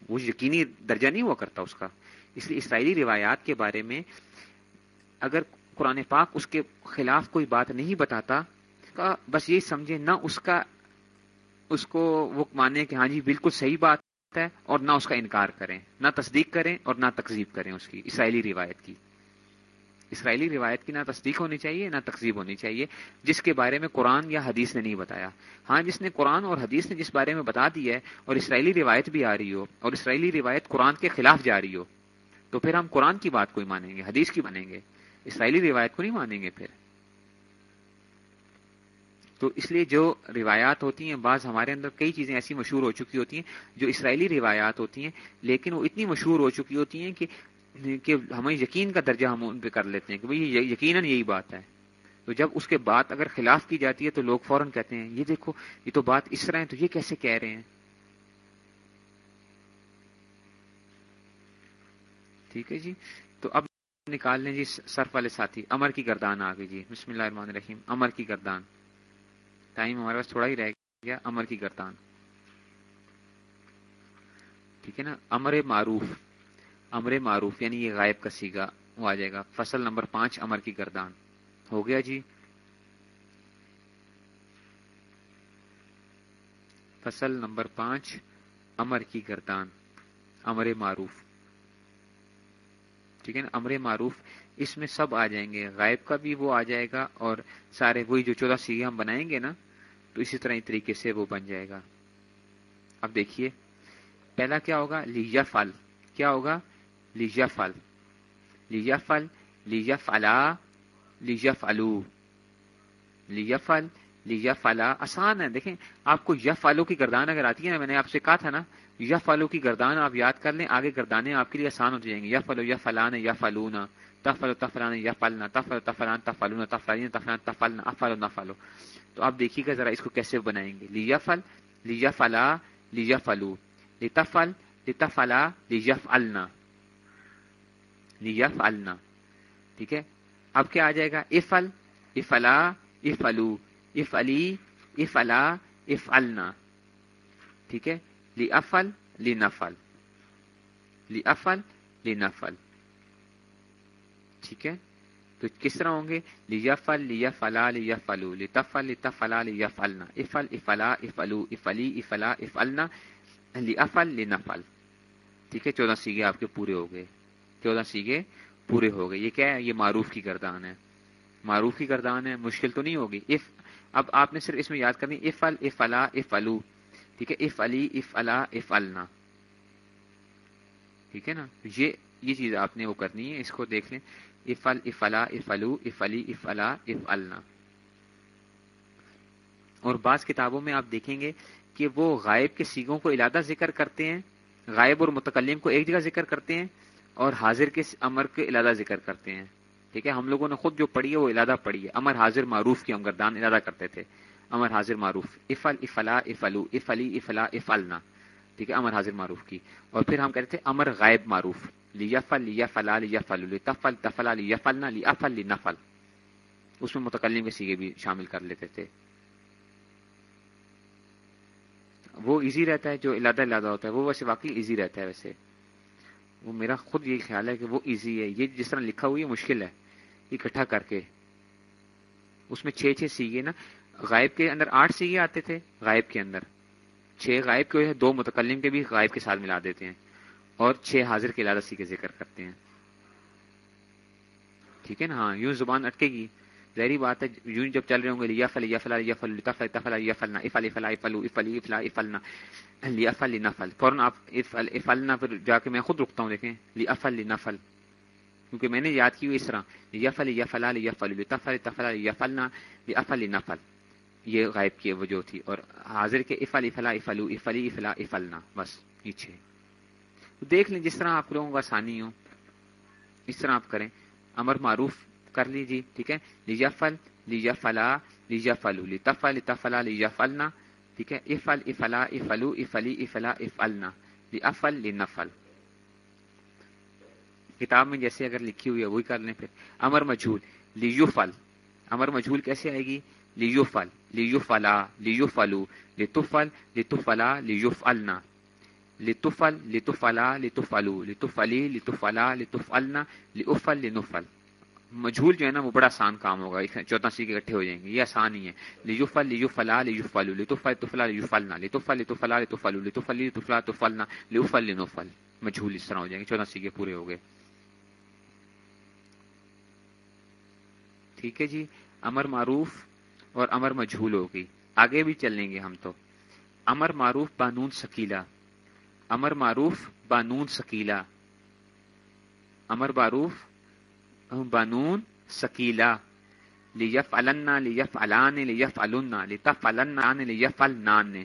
وہ یقینی درجہ نہیں ہوا کرتا اس کا۔ اس لیے اسرائیلی روایات کے بارے میں اگر قرآن پاک اس کے خلاف کوئی بات نہیں بتاتا بس یہ سمجھے، نہ اس کا، اس کو وہ مانے کہ ہاں جی بالکل صحیح بات ہے اور نہ اس کا انکار کریں، نہ تصدیق کریں اور نہ تقزیب کریں اس کی، اسرائیلی روایت کی۔ اسرائیلی روایت کی نہ تصدیق ہونی چاہیے، نہ تقزیب ہونی چاہیے، جس کے بارے میں قرآن یا حدیث نے نہیں بتایا۔ ہاں جس نے قرآن اور حدیث نے جس بارے میں بتا دی ہے اور اسرائیلی روایت بھی آ رہی ہو اور اسرائیلی روایت قرآن کے خلاف جا رہی ہو، تو پھر ہم قرآن کی بات کو ہی مانیں گے، حدیث کی مانیں گے۔ اسرائیلی روایت کو نہیں مانیں گے پھر۔ تو اس لیے جو روایات ہوتی ہیں، بعض ہمارے اندر کئی چیزیں ایسی مشہور ہو چکی ہوتی ہیں جو اسرائیلی روایات ہوتی ہیں، لیکن وہ اتنی مشہور ہو چکی ہوتی ہیں کہ کہ ہمیں یقین کا درجہ ہم ان پہ کر لیتے ہیں کہ بھائی یقیناً یہی بات ہے۔ تو جب اس کے بات اگر خلاف کی جاتی ہے تو لوگ فوراً کہتے ہیں، یہ دیکھو، یہ تو بات اس طرح ہے، تو یہ کیسے کہہ رہے ہیں؟ ٹھیک ہے جی؟ تو اب نکال لیں جی سرف والے ساتھی امر کی گردان آ گئی جی بسم اللہ الرحمن الرحیم امر کی گردان۔ ٹائم ہمارے پاس تھوڑا ہی رہ گیا امر کی گردان۔ ٹھیک ہے نا؟ امر معروف۔ امر معروف یعنی یہ غائب کا سیگا وہ آ جائے گا۔ فصل نمبر پانچ، امر کی گردان۔ ہو گیا جی؟ فصل نمبر پانچ، امر کی گردان۔ امر معروف۔ ٹھیک ہے نا؟ امر معروف، اس میں سب آ جائیں گے۔ غائب کا بھی وہ آ جائے گا اور سارے وہی جو چودہ سیگے ہم بنائیں گے نا، تو اسی طرح طریقے سے وہ بن جائے گا۔ اب دیکھیے، پہلا کیا ہوگا؟ لیجا فل کیا ہوگا؟ لیجا فل لیجا فل لیجا فلا لیجا فلو لیجا فلا آسان ہے دیکھیں، آپ کو یا فالو کی گردان اگر آتی ہے نا، میں نے آپ سے کہا تھا نا یا فالو کی گردان آپ یاد کر لیں، آگے گردانے آپ کے لیے آسان ہو جائیں گے یا فلو یا فلان یا فلونا تفلو تفلان یا فلنا تفلو تفلان تفلونا تفلین تفلان تفلنا افلو نہ فلو تو آپ دیکھیے گا ذرا اس کو کیسے بنائیں گے۔ لیا فل لیا فلا لیا فلو لتا فل لیا فلنا ٹھیک ہے؟ اب کیا آ جائے گا؟ افل افلا افلو اف علی اف الا اف النا ٹھیک ہے؟ لی افل لی نفل لی افل لی نفل ٹھیک ہے؟ تو کس طرح ہوں گے؟ لیا فل لیا فلا لیا فلو فلا لیا فلنا افل افلا افلو افلی افلا اف النا لی افل لی نفل ٹھیک ہے؟ چودہ سیگے آپ کے پورے ہو گئے. چودہ سیگے پورے ہو گئے۔ یہ کیا ہے؟ یہ معروف کی گردان ہے۔ معروف کی گردان ہے، مشکل تو نہیں ہوگی۔ اف، اب آپ نے صرف اس میں یاد کرنی اف ال اف الا اف الو ٹھیک ہے؟ اف علی اف الا اف النا ٹھیک ہے نا؟ یہ یہ چیز آپ نے وہ کرنی ہے، اس کو دیکھ لیں۔ اف ال اف الا اف الو اف علی اف الا اف النا اور بعض کتابوں میں آپ دیکھیں گے کہ وہ غائب کے سیگوں کو علادہ ذکر کرتے ہیں، غائب اور متکلم کو ایک جگہ ذکر کرتے ہیں اور حاضر کے امر کے علادہ ذکر کرتے ہیں؟ ٹھیک ہے، ہم لوگوں نے خود جو پڑھی ہے وہ علادہ پڑھی ہے۔ امر حاضر معروف کی ہم گردان ارادہ کرتے تھے۔ امر حاضر معروف۔ افل، افلا، افلو اف علی افلا اف النا ٹھیک ہے، امر حاضر معروف کی۔ اور پھر ہم کہتے تھے امر غائب معروف۔ لیا فل لیا فلا لیا فل تفل تفلا لیا فلنا لیا فل نفل اس میں متکلم کے سیگے بھی شامل کر لیتے تھے۔ وہ ایزی رہتا ہے جو علادہ علادہ ہوتا ہے، وہ ویسے واقعی ایزی رہتا ہے ویسے۔ وہ میرا خود یہ خیال ہے کہ وہ ایزی ہے۔ یہ جس طرح لکھا ہوئی ہے مشکل ہے۔ اکٹھا کر کے۔ اس میں چھ چھ سیگے نا۔ غائب کے اندر آٹھ سے یہ آتے تھے، غائب کے اندر۔ چھ غائب کے دو متکلم کے بھی غائب کے ساتھ ملا دیتے ہیں۔ اور چھ حاضر کے لالسی کے ذکر کرتے ہیں۔ ٹھیک ہے نا؟ ہاں یوں زبان اٹکے گی۔ ظاہری بات ہے، یوں جب چل رہے ہوں گے، لیا فل یا فلا تفل تفلا یا فلنا، افل فلا افلو افلی افلا افلنا، لیا فل نفل فوراً آپ افل، افلنا پھر جا کے میں خود رکتا ہوں، دیکھیں، لیا فل نفل کیونکہ میں نے یاد کی ہوئی اس طرح، لیا فل یا تفل تفلا یا فلنا، لیا نفل یہ غائب کی وجہ تھی اور حاضر کے افل افلا افلو افلی افلا افلنا، بس یہ چھ۔ دیکھ لیں جس طرح آپ لوگوں کا آسانی ہو، اس طرح آپ کریں۔ امر معروف کر لیجیے ٹھیک ہے؟ لیجا فل لیجا فلا لیجا فلو لطفا لطفلا لیجا فلنا ٹھیک ہے؟ افل، افلا، افلو، افلی، افلا، افلنا افل لنفل۔ کتاب میں جیسے اگر لکھی ہوئی ہے، وہی کر لیں پھر۔ امر مجھول لیجو فل امر مجھول کیسے آئے گی؟ لیجو فل لیجو فلا لیجو فلو لطفل لطفلا لیجو فلنا لطفل لطفلا لطفلو لطفلی لطفلا لطفلنا لطفل لنفل۔ مجھول جو ہے نا وہ بڑا آسان کام ہوگا چودہ سی کے اکٹھے ہو جائیں گے، یہ آسان ہی ہے۔ لیجو فل لیجو فلا لیجو فلو لطفل لطفلا لیجو فلنا لطفل لطفلا لطفلو لطفلی لطفلا مجھول اس طرح ہو جائیں گے چودہ سی کے پورے ہو گئے۔ ٹھیک ہے جی امر معروف اور امر مجھول ہوگی۔ آگے بھی چلیں گے ہم تو۔ امر معروف، بانون سکیلا امر معروف، بانون سکیلا امر معروف بانون سکیلا۔ لیف النا لیف الان لیف النا لطف النا لیف النان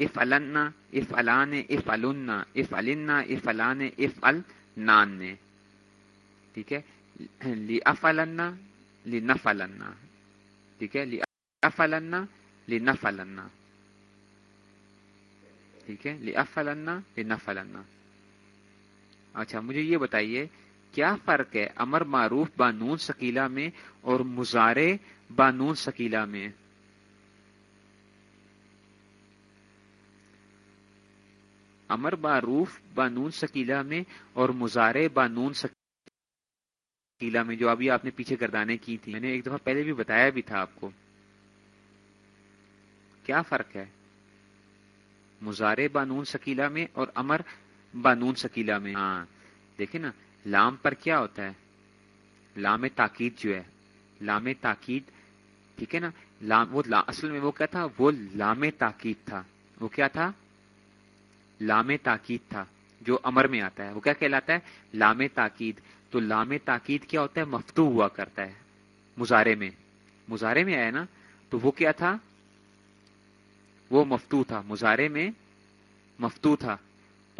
اف النا اف الان اف النا اف النا اف الان اف النان ٹھیک ہے؟ لی اف النا لی نف النا ٹھیک ہے؟ لی اف النا لی نف النا ٹھیک ہے؟ لی اف النا لی نف النا اچھا مجھے یہ بتائیے کیا فرق ہے امر معروف بانون سکیلا میں اور مزارے بانون سکیلا میں؟ امر معروف بانون سکیلا میں اور مزارے بانون سکیلا میں، جو ابھی آپ نے پیچھے گردانے کی تھی میں نے ایک دفعہ پہلے بھی بتایا بھی تھا آپ کو۔ کیا فرق ہے؟ مزارے بانون سکیلا میں اور امر بانون سکیلا میں؟ ہاں دیکھیں نا لام پر کیا ہوتا ہے؟ لام تاکید جو ہے، لام تاکید، ٹھیک ہے نا؟ لام، وہ اصل میں وہ کیا تھا؟ وہ لام تاکید تھا۔ وہ کیا تھا؟ لام تاکید تھا، جو امر میں آتا ہے۔ وہ کیا کہلاتا ہے؟ لام تاکید۔ تو لام تاکید کیا ہوتا ہے؟ مفتو ہوا کرتا ہے۔ مظاہرے میں۔ مظاہرے میں آیا نا؟ تو وہ کیا تھا؟ وہ مفتو تھا۔ مظاہرے میں مفتو تھا۔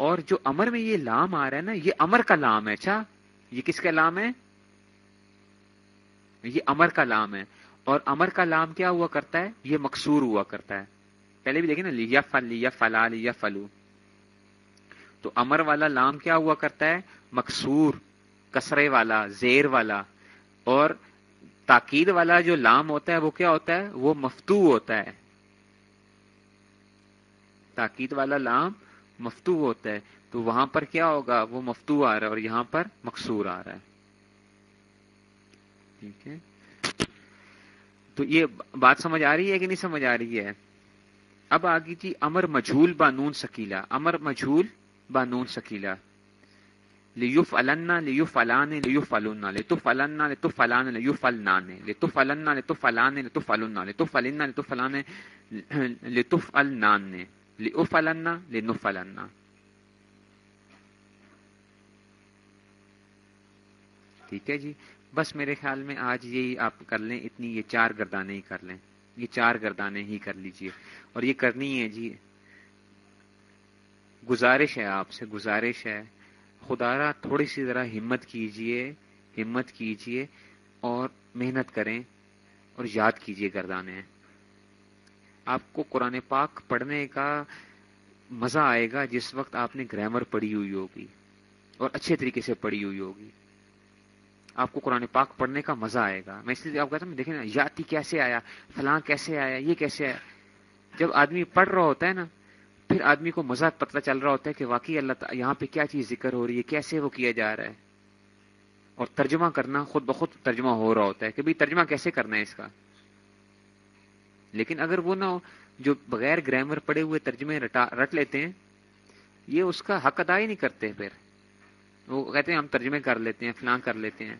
اور جو امر میں یہ لام آ رہا ہے نا، یہ امر کا لام ہے اچھا؟ یہ کس کا لام ہے؟ یہ امر کا لام ہے۔ اور امر کا لام کیا ہوا کرتا ہے؟ یہ مقصور ہوا کرتا ہے۔ پہلے بھی دیکھیں نا لیا فل لیا فلا لیا فلو تو امر والا لام کیا ہوا کرتا ہے؟ مقصور، کسرے والا، زیر والا۔ اور تاکید والا جو لام ہوتا ہے، وہ کیا ہوتا ہے؟ وہ مفتو ہوتا ہے۔ تاکید والا لام مفتو ہوتا ہے تو وہاں پر کیا ہوگا؟ وہ مفتو آ رہا ہے اور یہاں پر مقصور آ رہا ہے۔ ٹھیک ہے؟ تو یہ بات سمجھ آ رہی ہے کہ نہیں سمجھ آ رہی ہے؟ اب آگے جی امر مجھول بانون سکیلا امر مجھول بانون سکیلا لیف النا لیف الان لیف النا لتو فلنا لتو فلان لیف النان لتو فلنا لتو فلان لتو فلنا لتو فلنا لتو فلان لتف النان لفلنا لنفلنا ٹھیک ہے جی بس میرے خیال میں آج یہی آپ کر لیں اتنی یہ چار گردانے ہی کر لیں یہ چار گردانے ہی کر لیجیے اور یہ کرنی ہے جی گزارش ہے آپ سے گزارش ہے خدا را تھوڑی سی ذرا ہمت کیجیے ہمت کیجیے اور محنت کریں اور یاد کیجیے گردانے آپ کو قرآن پاک پڑھنے کا مزہ آئے گا جس وقت آپ نے گرامر پڑھی ہوئی ہوگی اور اچھے طریقے سے پڑھی ہوئی ہوگی۔ آپ کو قرآن پاک پڑھنے کا مزہ آئے گا۔ میں اس لیے آپ کہتا ہوں، دیکھیں نا، یاتی کیسے آیا، فلاں کیسے آیا، یہ کیسے آیا۔ جب آدمی پڑھ رہا ہوتا ہے نا، پھر آدمی کو مزہ پتہ چل رہا ہوتا ہے کہ واقعی اللہ تعالیٰ یہاں پہ کیا چیز ذکر ہو رہی ہے، کیسے وہ کیا جا رہا ہے۔ اور ترجمہ کرنا خود بخود ترجمہ ہو رہا ہوتا ہے کہ بھائی ترجمہ کیسے کرنا ہے اس کا؟ لیکن اگر وہ نہ ہو، جو بغیر گرامر پڑے ہوئے ترجمے رٹ لیتے ہیں، یہ اس کا حق ادا ہی نہیں کرتے پھر۔ وہ کہتے ہیں، ہم ترجمے کر لیتے ہیں، فلاں کر لیتے ہیں۔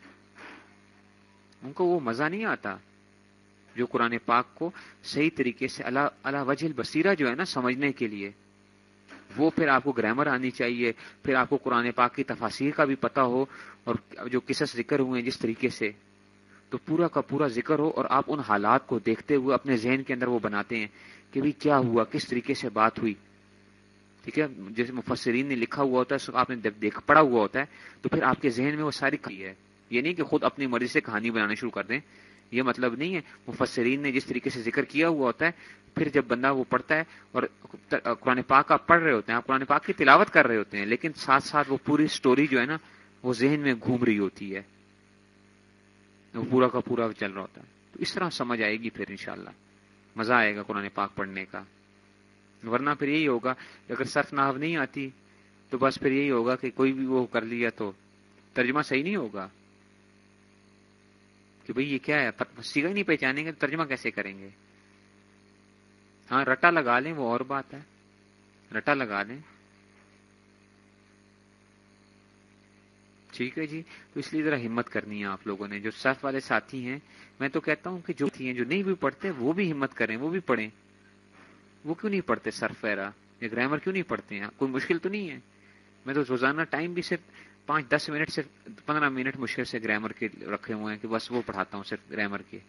ان کو وہ مزہ نہیں آتا جو قرآن پاک کو صحیح طریقے سے اللہ وجہ بصیرہ جو ہے نا، سمجھنے کے لیے۔ وہ پھر آپ کو گرامر آنی چاہیے، پھر آپ کو قرآن پاک کی تفاصیر کا بھی پتا ہو اور جو قصص ذکر ہوئے ہیں جس طریقے سے۔ تو پورا کا پورا ذکر ہو اور آپ ان حالات کو دیکھتے ہوئے اپنے ذہن کے اندر وہ بناتے ہیں کہ بھائی کیا ہوا، کس طریقے سے بات ہوئی۔ ٹھیک ہے؟ جیسے مفسرین نے لکھا ہوا ہوتا ہے آپ نے دیکھ پڑا ہوا ہوتا ہے، تو پھر آپ کے ذہن میں وہ ساری ہے۔ یہ نہیں کہ خود اپنی مرضی سے کہانی بنانا شروع کر دیں۔ یہ مطلب نہیں ہے۔ مفسرین نے جس طریقے سے ذکر کیا ہوا ہوتا ہے، پھر جب بندہ وہ پڑھتا ہے اور قرآن پاک آپ پڑھ رہے ہوتے ہیں، آپ قرآن پاک کی تلاوت کر رہے ہوتے ہیں، لیکن ساتھ ساتھ وہ پوری سٹوری جو ہے نا، وہ ذہن میں گھوم رہی ہوتی ہے۔ وہ پورا کا پورا چل رہا ہوتا ہے۔ تو اس طرح سمجھ آئے گی پھر انشاءاللہ۔ مزہ آئے گا قرآن پاک پڑھنے کا۔ ورنہ پھر یہی ہوگا کہ اگر صرف ناو نہیں آتی، تو بس پھر یہی ہوگا کہ کوئی بھی وہ کر لیا تو۔ ترجمہ صحیح نہیں ہوگا۔ کہ بھئی یہ کیا ہے؟ سیگا ہی نہیں پہچانیں گے ترجمہ کیسے کریں گے؟ ہاں رٹا لگا لیں، وہ اور بات ہے۔ رٹا لگا لیں۔ ٹھیک ہے جی؟ تو اس لیے ذرا ہمت کرنی ہے آپ لوگوں نے، جو صرف والے ساتھی ہیں، میں تو کہتا ہوں کہ جو تھی ہیں، جو نہیں بھی پڑھتے، وہ بھی ہمت کریں، وہ بھی پڑھیں۔ وہ کیوں نہیں پڑھتے صرف وغیرہ یا گرامر کیوں نہیں پڑھتے ہیں؟ کوئی مشکل تو نہیں ہے؟ میں تو روزانہ ٹائم بھی صرف پانچ، دس منٹ سے پندرہ منٹ مشکل سے گرامر کے رکھے ہوئے ہیں کہ بس وہ پڑھاتا ہوں صرف گرامر کے۔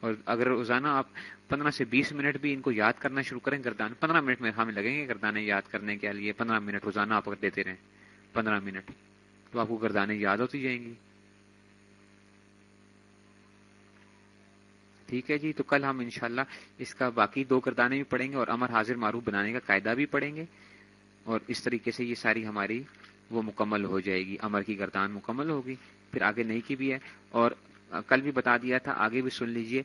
اور اگر روزانہ آپ پندرہ سے بیس منٹ بھی ان کو یاد کرنا شروع کریں گردان، پندرہ منٹ میں ہمیں لگیں گے گردانے یاد کرنے کے لیے، پندرہ منٹ روزانہ آپ دیتے رہیں۔ پندرہ منٹ تو آپ کو گردانے یاد ہوتی جائیں گی۔ ٹھیک ہے جی تو کل ہم انشاءاللہ اس کا باقی دو گردانے بھی پڑھیں گے اور امر حاضر معروف بنانے کا قاعدہ بھی پڑھیں گے اور اس طریقے سے یہ ساری ہماری وہ مکمل ہو جائے گی، امر کی گردان مکمل ہوگی۔ پھر آگے نہیں کی بھی ہے اور کل بھی بتا دیا تھا، آگے بھی سن لیجیے۔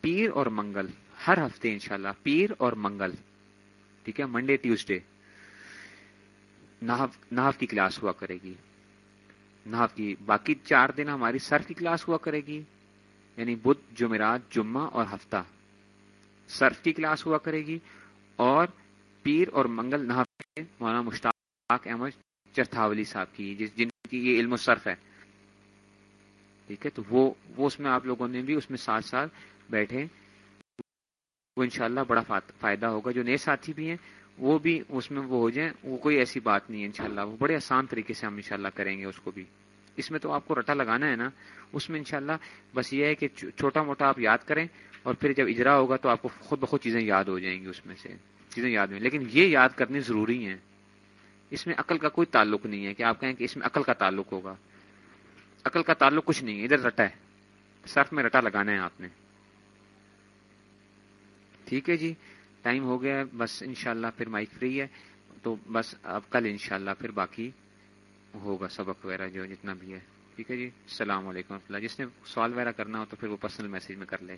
پیر اور منگل، ہر ہفتے انشاءاللہ پیر اور منگل۔ ٹھیک ہے، منڈے، ٹیوزڈے۔ ناف کی کلاس ہوا کرے گی۔ ناف کی باقی چار دن ہماری سر کی کلاس ہوا کرے گی یعنی بدھ، جمعرات، جمعہ اور ہفتہ۔ سرف کی کلاس ہوا کرے گی اور پیر اور منگل نحف مولانا مشتاق احمد چرتھاولی صاحب کی، جس جن کی یہ علم و صرف ہے۔ ٹھیک ہے، تو وہ وہ اس میں آپ لوگوں نے بھی اس میں ساتھ ساتھ بیٹھے۔ وہ انشاءاللہ بڑا فائدہ ہوگا۔ جو نئے ساتھی بھی ہیں وہ بھی اس میں وہ ہو جائیں، وہ کوئی ایسی بات نہیں ہے، انشاءاللہ۔ وہ بڑے آسان طریقے سے ہم انشاءاللہ کریں گے اس کو بھی۔ اس میں تو آپ کو رٹا لگانا ہے نا، اس میں انشاءاللہ بس یہ ہے کہ چھوٹا موٹا آپ یاد کریں اور پھر جب اجرا ہوگا تو آپ کو خود بخود چیزیں یاد ہو جائیں گی اس میں سے، چیزیں یاد ہوئی لیکن یہ یاد کرنی ضروری ہیں۔ اس میں عقل کا کوئی تعلق نہیں ہے کہ آپ کہیں کہ اس میں عقل کا تعلق ہوگا۔ عقل کا تعلق کچھ نہیں ہے ادھر رٹا ہے۔ صرف میں رٹا لگانا ہے آپ نے۔ ٹھیک ہے جی؟ ٹائم ہو گیا بس انشاءاللہ پھر مائک فری ہے، تو بس اب کل انشاءاللہ پھر باقی ہوگا سبق وغیرہ جو جتنا بھی ہے۔ ٹھیک ہے جی؟ السلام علیکم و اللہ۔ جس نے سوال وغیرہ کرنا ہو تو پھر وہ پرسنل میسج میں کر لے۔